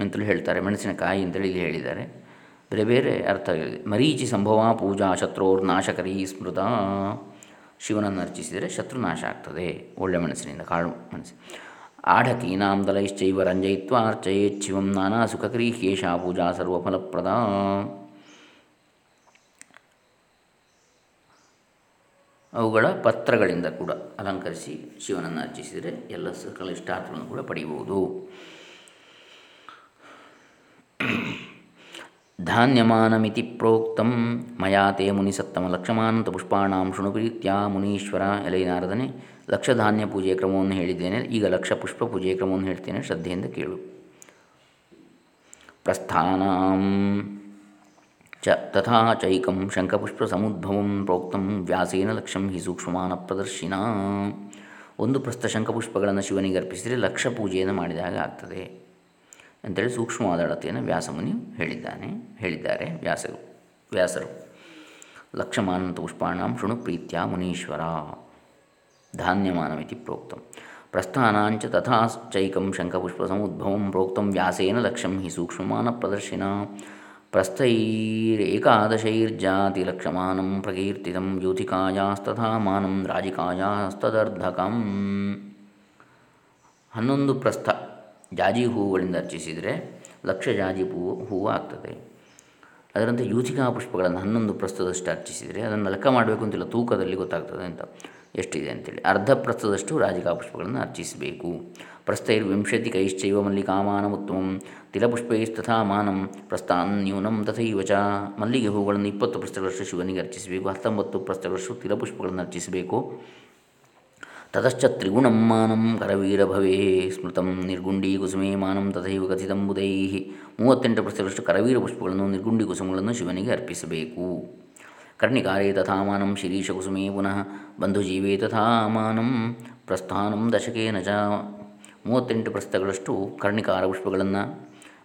Speaker 1: ಅಂತಲೂ ಹೇಳ್ತಾರೆ. ಮೆಣಸಿನಕಾಯಿ ಅಂತೇಳಿ ಇಲ್ಲಿ ಹೇಳಿದ್ದಾರೆ. ಬೇರೆ ಬೇರೆ ಅರ್ಥಗಳಿದೆ ಮರೀಚಿ ಸಂಭವ, ಪೂಜಾ ಶತ್ರೋರ್ ನಾಶಕರೀ ಸ್ಮೃತ. ಶಿವನನ್ನು ಅರ್ಚಿಸಿದರೆ ಶತ್ರುನಾಶ ಆಗ್ತದೆ. ಒಳ್ಳೆ ಮನಸ್ಸಿನಿಂದ ಕಾಳು ಮನಸ್ಸು. ಆಢಕೀನಾಂ ದಲೈಶ್ಚೈವ ರಂಜಯಿತ್ವ ಅರ್ಚಯೇತ್ ಶಿವಂ ನಾನಾ ಸುಖಕರಿ ಕೇಶ ಪೂಜಾ ಸರ್ವಫಲಪ್ರದ ಅವುಗಳ ಪತ್ರಗಳಿಂದ ಕೂಡ ಅಲಂಕರಿಸಿ ಶಿವನನ್ನು ಅರ್ಚಿಸಿದರೆ ಎಲ್ಲ ಸಕಲ ಇಷ್ಟಾರ್ಥಗಳನ್ನು ಕೂಡ ಪಡೆಯಬಹುದು. ಧಾನ್ಯಮಾನಮಿತಿ ಪ್ರೋಕ್ತಂ. ಮುನಿ ಸತ್ತಮ ಲಕ್ಷಮಾನಂತ ಪುಷ್ಪಾಣಾಂ ಶೃಣುಪ್ರೀತ್ಯ ಮುನೀಶ್ವರ ಎಲೆನಾರದನೆ ಲಕ್ಷ ಧಾನ್ಯ ಪೂಜೆಯ ಕ್ರಮವನ್ನು ಹೇಳಿದ್ದೇನೆ. ಈಗ ಲಕ್ಷ ಪುಷ್ಪ ಪೂಜೆಯ ಕ್ರಮವನ್ನು ಹೇಳ್ತೇನೆ. ಶ್ರದ್ಧೆಯಿಂದ ಕೇಳು. ಪ್ರಸ್ಥಾನಾಂ. ಚ ತಥಾ ಚೈಕಂ ಶಂಖಪುಷ್ಪ ಸಮುದ್ಭವಂ ಪ್ರೋಕ್ತಂ. ವ್ಯಾಸೇನ ಲಕ್ಷಂ ಹಿ ಸೂಕ್ಷ್ಮಮಾನ ಪ್ರದರ್ಶಿನ. ಒಂದು ಪ್ರಸ್ಥ ಶಂಖಪುಷ್ಪಗಳನ್ನು ಶಿವನಿಗೆ ಅರ್ಪಿಸಿದರೆ ಲಕ್ಷ ಪೂಜೆಯನ್ನು ಮಾಡಿದಾಗ ಆಗ್ತದೆ. ಅಂತೇಳಿ ಸೂಕ್ಷ್ಮವಾದ ಅಳತೆಯನ್ನು ವ್ಯಾಸಮುನಿ ಹೇಳಿದ್ದಾನೆ, ಹೇಳಿದ್ದಾರೆ ವ್ಯಾಸರು ವ್ಯಾಸರು. ಲಕ್ಷಮಾನಂತ ಪುಷ್ಪಾಣಂ ಶೃಣು ಪ್ರೀತ್ಯ ಮುನೀಶ್ವರ. ಧಾನ್ಯಮಾನಮಿತಿ ಪ್ರೋಕ್ತಂ. ಪ್ರಸ್ಥಾನಾಂಚ ತಥಾ ಚೈಕಂ ಶಂಖಪುಷ್ಪ ಸಮುದ್ಭವಂ ಪ್ರೋಕ್ತಂ ವ್ಯಾಸೇನ ಲಕ್ಷ್ಯಂ ಹಿ ಸೂಕ್ಷ್ಮಮಾನ ಪ್ರದರ್ಶಿನ. ಪ್ರಸ್ಥೈರೇಕಾದಶೈರ್ಜಾತಿ ಲಕ್ಷಮಾನಂ ಪ್ರಕೀರ್ತಿತಂ ಯೂಥಿಕಾಯಾಸ್ತಥಾ ಮಾನಂ ರಾಜಿಕಾಯಾಸ್ತದರ್ಧಕಂ. ಹನ್ನೊಂದು ಪ್ರಸ್ಥ ಜಾಜಿ ಹೂವುಗಳಿಂದ ಅರ್ಚಿಸಿದರೆ ಲಕ್ಷ ಜಾಜಿ ಹೂವು ಹೂವು ಆಗ್ತದೆ. ಅದರಂತೆ ಯೂಥಿಕಾ ಪುಷ್ಪಗಳನ್ನು ಹನ್ನೊಂದು ಪ್ರಸ್ತದಷ್ಟು ಅರ್ಚಿಸಿದರೆ ಅದನ್ನು ಲೆಕ್ಕ ಮಾಡಬೇಕು ಅಂತಿಲ್ಲ, ತೂಕದಲ್ಲಿ ಗೊತ್ತಾಗ್ತದೆ ಅಂತ ಎಷ್ಟಿದೆ ಅಂತೇಳಿ. ಅರ್ಧ ಪ್ರಸ್ತದಷ್ಟು ರಾಜಿಕಾ ಪುಷ್ಪಗಳನ್ನು ಅರ್ಚಿಸಬೇಕು. ಪ್ರಸ್ಥೈರ್ ವಿಂಶತಿ ಕೈಶ್ಚೈವ ಮಲ್ಲಿಕಾಮಾನ ಉತ್ತಮಂ ತಿಲಪುಷ್ಪೈಸ್ತಥಾ ಮಾನಂ ಪ್ರಸ್ಥಾನ್ ನ್ಯೂನಂ ತಥೈವ ಮಲ್ಲಿಗೆ ಹೂಗಳನ್ನು ಇಪ್ಪತ್ತು ಪ್ರಸ್ಥಗಳಷ್ಟು ಶಿವನಿಗೆ ಅರ್ಚಿಸಬೇಕು, ಹತ್ತೊಂಬತ್ತು ಪ್ರಸ್ಥಗಳಷ್ಟು ತಿಲಪುಷ್ಪಗಳನ್ನು ಅರ್ಚಿಸಬೇಕು. ತತಶ್ಚ ತ್ರಿಗುಣಂ ಮಾನಂ ಕರವೀರಭವೇ ಸ್ಮೃತಂ ನಿರ್ಗುಂಡಿ ಕುಸುಮೇ ಮಾನಂ ತಥೈವ ಕಥಿತಂ ಬುಧೈ ಮೂವತ್ತೆಂಟು ಪ್ರಸ್ಥಗಳಷ್ಟು ಕರವೀರ ಪುಷ್ಪಗಳನ್ನು ನಿರ್ಗುಂಡಿ ಕುಸುಮಗಳನ್ನು ಶಿವನಿಗೆ ಅರ್ಪಿಸಬೇಕು। ಕರ್ಣಿಕಾರೇ ತಥಾ ಮಾನಂ, ಶಿರೀಷ ಕುಸುಮೇ ಪುನಃ ಬಂಧುಜೀವೇ ತಥಾ ಮಾನಂ, ಪ್ರಸ್ಥಾನಂ ದಶಕೇನ ಚ। ಮೂವತ್ತೆಂಟು ಪ್ರಸ್ಥಗಳಷ್ಟು ಕರ್ಣಿಕಾರ ಪುಷ್ಪಗಳನ್ನು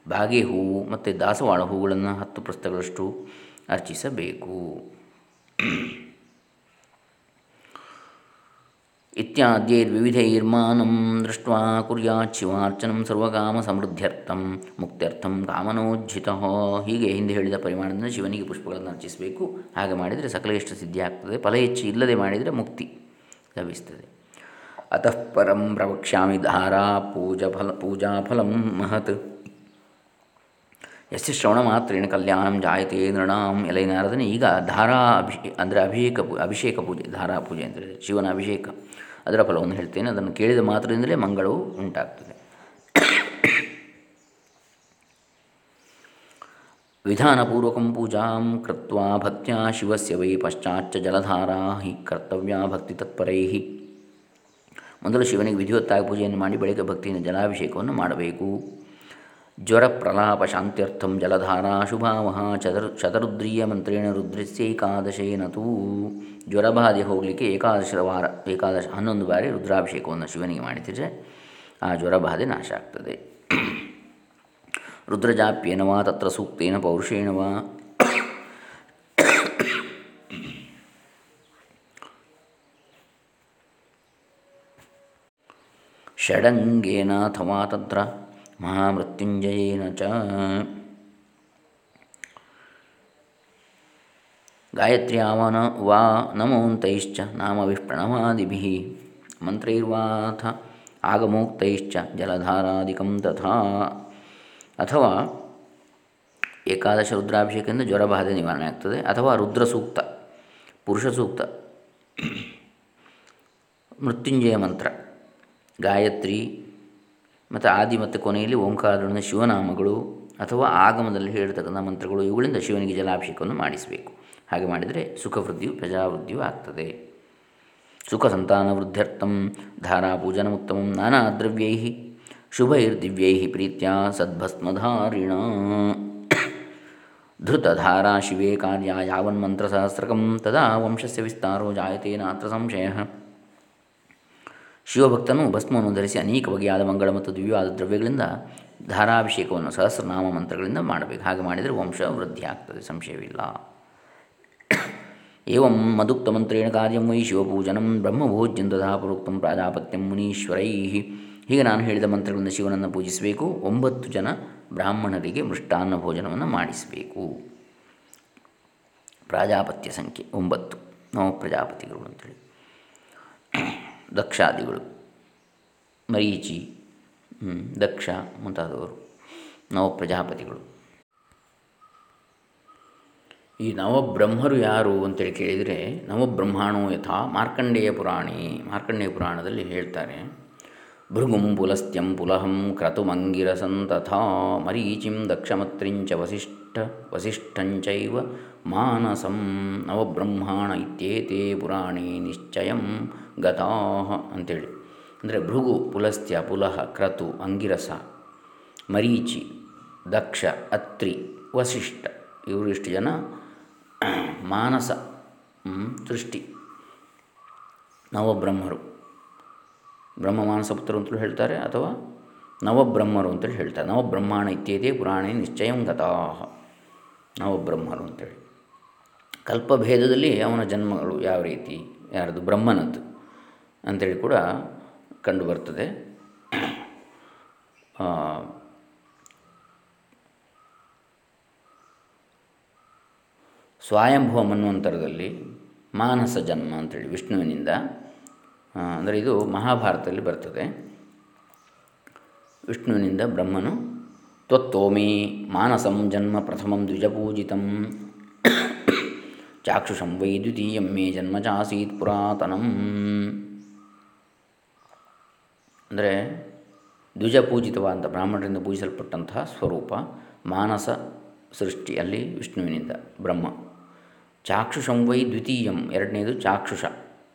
Speaker 1: ಬಾಗೆ ಹೂವು ಮತ್ತು ದಾಸವಾಳ ಹೂಗಳನ್ನು ಹತ್ತು ಪ್ರಸ್ಥಗಳಷ್ಟು ಅರ್ಚಿಸಬೇಕು। ಕುರ್ಯಾತ್ ಶಿವಾರ್ಚನಂ ಸರ್ವಕಾಮ ಸಮೃದ್ಧ್ಯರ್ಥಂ ಮುಕ್ತ್ಯರ್ಥಂ ಕಾಮನೋಜ್ಜಿತ. ಹೀಗೆ ಹಿಂದೆ ಹೇಳಿದ ಪರಿಮಾಣದಿಂದ ಶಿವನಿಗೆ ಪುಷ್ಪಗಳನ್ನು ಅರ್ಚಿಸಬೇಕು. ಹಾಗೆ ಮಾಡಿದರೆ ಸಕಲ ಇಷ್ಟ ಸಿದ್ಧಿ ಆಗ್ತದೆ. ಫಲ ಹೆಚ್ಚು ಇಲ್ಲದೆ ಮಾಡಿದರೆ ಮುಕ್ತಿ ಲಭಿಸ್ತದೆ. ಅತಃ ಪರಂ ಪ್ರವಕ್ಷ್ಯಾಮಿ ಧಾರಾ ಪೂಜಾ ಫಲ ಪೂಜಾಫಲಂ ಮಹತ್. ಯಸ್ಯ ಶ್ರವಣ ಮಾತ್ರೇಣ ಕಲ್ಯಾಣಂ ಜಾಯತೆ ನೃಣಾಂ ಎಲೈನಾರದನೆ. ಈಗ ಧಾರಾ ಅಭಿ ಅಂದರೆ ಅಭಿಷೇಕ ಅಭಿಷೇಕ ಪೂಜೆ. ಧಾರಾ ಪೂಜೆ ಅಂದರೆ ಶಿವನ ಅಭಿಷೇಕ. ಅದರ ಫಲವನ್ನು ಹೇಳ್ತೇನೆ. ಅದನ್ನು ಕೇಳಿದ ಮಾತ್ರದಿಂದಲೇ ಮಂಗಳವು ಉಂಟಾಗ್ತದೆ. ವಿಧಾನಪೂರ್ವಕಂ ಪೂಜಾಂ ಕೃತ್ವ ಭಕ್ತ್ಯಾ ಶಿವಸ್ಯ ವೈ ಪಶ್ಚಾಚ್ಚ ಜಲಧಾರಾ ಹಿ ಕರ್ತವ್ಯ ಭಕ್ತಿ ತತ್ಪರೈ. ಮೊದಲು ಶಿವನಿಗೆ ವಿಧಿವತ್ತಾಗಿ ಪೂಜೆಯನ್ನು ಮಾಡಿ ಬಳಿಕ ಭಕ್ತಿಯಿಂದ ಜಲಾಭಿಷೇಕವನ್ನು ಮಾಡಬೇಕು. ज्वरप्रलापशान्त्यर्थं जलधारा शुभावहा चतुर् शतरुद्रीयमन्त्रेण ರುದ್ರಸ್ಯೈಕಾದಶೇನ ತೂ ಜ್ವರಬಾಧೆ ಹೋಗಲಿಕ್ಕೆ ಏಕಾದಶರ ವಾರ ಏಕಾದಶ ಹನ್ನೊಂದು ಬಾರಿ ರುದ್ರಾಭಿಷೇಕವನ್ನು ಶಿವನಿಗೆ ಮಾಡಿದರೆ ಆ ಜ್ವರಬಾಧೆ ನಾಶ ಆಗ್ತದೆ. ರುದ್ರಜಾಪ್ಯೇನ ವಾ, ತತ್ರ ಸೂಕ್ತೇನ ಪೌರುಷೇಣ ವಾ. ಷಡಂಗೇನ ಅಥವಾ ತತ್ರ ಮಹಾಮೃತ್ಯುಂಜಯೇನ ಚ. ಗಾಯತ್ರ್ಯಾವನ ವಾ ನಮೋಂತೈಶ್ಚ ನಾಮವಿಷ್ಪ್ರಣವಾದಿಭಿः ಮಂತ್ರೈರ್ವಾಥ ಆಗಮೋಕ್ತೈಶ್ಚ ಜಲಧಾರಾದಿಕಂ ತಥಾ. ಅಥವಾ ಏಕಾದಶ ರುದ್ರಾಭಿಷೇಕದಿಂದ ಜ್ವರಬಾಧೆ ನಿವಾರಣೆ ಆಗ್ತದೆ. ಅಥವಾ ರುದ್ರ ಸೂಕ್ತ ಪುರುಷ ಸೂಕ್ತ ಮೃತ್ಯುಂಜಯ ಮಂತ್ರ. ಗಾಯತ್ರಿ ಮತ್ತು ಆದಿ ಮತ್ತು ಕೊನೆಯಲ್ಲಿ ಓಂಕಾರನ ಶಿವನಾಮಗಳು ಅಥವಾ ಆಗಮದಲ್ಲಿ ಹೇಳ್ತಕ್ಕಂಥ ಮಂತ್ರಗಳು, ಇವುಗಳಿಂದ ಶಿವನಿಗೆ ಜಲಾಭಿಷೇಕವನ್ನು ಮಾಡಿಸಬೇಕು. ಹಾಗೆ ಮಾಡಿದರೆ ಸುಖವೃದ್ಧಿಯು, ಪ್ರಜಾವೃದ್ಧಿಯೂ ಆಗ್ತದೆ. ಸುಖ ಸಂತಾನ ವೃದ್ಧ್ಯರ್ಥಂ ಧಾರಾಪೂಜನಮುತ್ತಮ ನಾನಾ ದ್ರವ್ಯೈ ಶುಭೈರ್ದಿವ್ಯೈ ಪ್ರೀತ್ಯ ಸದ್ಭಸ್ಮಧಾರಿಣ. ಧೃತಧಾರಾ ಶಿವೇ ಕಾರ್ಯ ಯಾವನ್ಮಂತ್ರಸಹಸ್ರಕಂ ತದಾ ವಂಶಸ್ಯ ವಿಸ್ತಾರೋ ಜಾಯತೆ ನಾತ್ರ ಸಂಶಯ. ಶಿವಭಕ್ತನು ಭಸ್ಮವನ್ನು ಧರಿಸಿ ಅನೇಕ ಬಗೆಯಾದ ಮಂಗಳ ಮತ್ತು ದಿವ್ಯವಾದ ದ್ರವ್ಯಗಳಿಂದ ಧಾರಾಭಿಷೇಕವನ್ನು ಸಹಸ್ರನಾಮ ಮಂತ್ರಗಳಿಂದ ಮಾಡಬೇಕು. ಹಾಗೆ ಮಾಡಿದರೆ ವಂಶ ವೃದ್ಧಿ ಆಗ್ತದೆ, ಸಂಶಯವಿಲ್ಲ. ಏವಂ ಮದುಕ್ತಮಂತ್ರೇಣ ಕಾರ್ಯಂ ವೈ ಶಿವಪೂಜನಂ ಬ್ರಹ್ಮಭೋಜ್ಯಂ ತಥಾ ಪ್ರೋಕ್ತಂ ಪ್ರಾಜಾಪತ್ಯಂ ಮುನೀಶ್ವರೈ. ಹೀಗೆ ನಾನು ಹೇಳಿದ ಮಂತ್ರಗಳಿಂದ ಶಿವನನ್ನು ಪೂಜಿಸಬೇಕು. ಒಂಬತ್ತು ಜನ ಬ್ರಾಹ್ಮಣರಿಗೆ ಮೃಷ್ಟಾನ್ನ ಭೋಜನವನ್ನು ಮಾಡಿಸಬೇಕು. ಪ್ರಾಜಾಪತ್ಯ ಸಂಖ್ಯೆ ಒಂಬತ್ತು. ನವ ಪ್ರಜಾಪತಿಗಳು ಅಂತೇಳಿ ದಕ್ಷಾದಿಗಳು. ಮರೀಚಿ ದಕ್ಷ ಮುಂತಾದವರು. ನವ ಪ್ರಜಾಪತಿಗಳು. ಈ ನವಬ್ರಹ್ಮರು ಯಾರು ಅಂತೇಳಿ ಕೇಳಿದರೆ ನವಬ್ರಹ್ಮಾಣೋ ಯಥಾ ಮಾರ್ಕಂಡೇಯ ಪುರಾಣಿ, ಮಾರ್ಕಂಡೇಯ ಪುರಾಣದಲ್ಲಿ ಹೇಳ್ತಾರೆ. ಭೃಗುಂ ಪುಲಸ್ತ್ಯಂ ಪುಲಹಂ ಕ್ರತುಮಂಗಿರಸಂ ತಥಾ ಮರೀಚಿಂ ದಕ್ಷಮತ್ರಿಂಚ ವಸಿಷ್ಠ ವಸಿಷ್ಠಂಚೈವ ಮಾನಸಂ ನವಬ್ರಹ್ಮಾಣ ಇತ್ಯೇತೆ ಪುರಾಣಿ ನಿಶ್ಚಯಂ ಗತಾ ಅಂತೇಳಿ. ಅಂದರೆ ಭೃಗು, ಪುಲಸ್ತ್ಯ, ಪುಲಹ, ಕ್ರತು, ಅಂಗಿರಸ, ಮರೀಚಿ, ದಕ್ಷ, ಅತ್ರಿ, ವಸಿಷ್ಠ. ಇವರು ಜನ. ಮಾನಸ ಸೃಷ್ಟಿ. ನವಬ್ರಹ್ಮರು. ಬ್ರಹ್ಮ, ಮಾನಸ, ಪುತ್ರರು ಅಂತಲೂ ಹೇಳ್ತಾರೆ ಅಥವಾ ನವಬ್ರಹ್ಮರು ಅಂತೇಳಿ ಹೇಳ್ತಾರೆ. ನವಬ್ರಹ್ಮಾಣ ಇತ್ಯೇದೇ ಪುರಾಣೇ ನಿಶ್ಚಯಂ ಗತಾಹ. ನವಬ್ರಹ್ಮರು ಅಂತೇಳಿ. ಕಲ್ಪಭೇದದಲ್ಲಿ ಅವನ ಜನ್ಮಗಳು ಯಾವ ರೀತಿ? ಯಾರದು? ಬ್ರಹ್ಮನದ್ದು. ಅಂಥೇಳಿ ಕೂಡ ಕಂಡುಬರ್ತದೆ. ಸ್ವಯಂಭುವ ಮನ್ವಂತರದಲ್ಲಿ ಮಾನಸ ಜನ್ಮ ಅಂತೇಳಿ ವಿಷ್ಣುವಿನಿಂದ ಅಂದರೆ ಇದು ಮಹಾಭಾರತದಲ್ಲಿ ಬರ್ತದೆ. ವಿಷ್ಣುವಿನಿಂದ ಬ್ರಹ್ಮನು ತ್ವತ್ತೋಮಿ ಮಾನಸಂ ಜನ್ಮ ಪ್ರಥಮಂ ದ್ವಿಜಪೂಜಿತಂ. ಚಾಕ್ಷುಷಂ ವೈ ದ್ವಿತೀಯಂ ಮೇ ಜನ್ಮ ಚಾಸೀತ್ ಪುರಾತನಂ. ಅಂದರೆ ದ್ವಿಜಪೂಜಿತವಾದಂಥ ಬ್ರಾಹ್ಮಣರಿಂದ ಪೂಜಿಸಲ್ಪಟ್ಟಂತಹ ಸ್ವರೂಪ ಮಾನಸ ಸೃಷ್ಟಿಯಲ್ಲಿ ವಿಷ್ಣುವಿನಿಂದ ಬ್ರಹ್ಮ. ಚಾಕ್ಷುಷಂ ವೈ ದ್ವಿತೀಯಂ, ಎರಡನೇದು ಚಾಕ್ಷುಷ.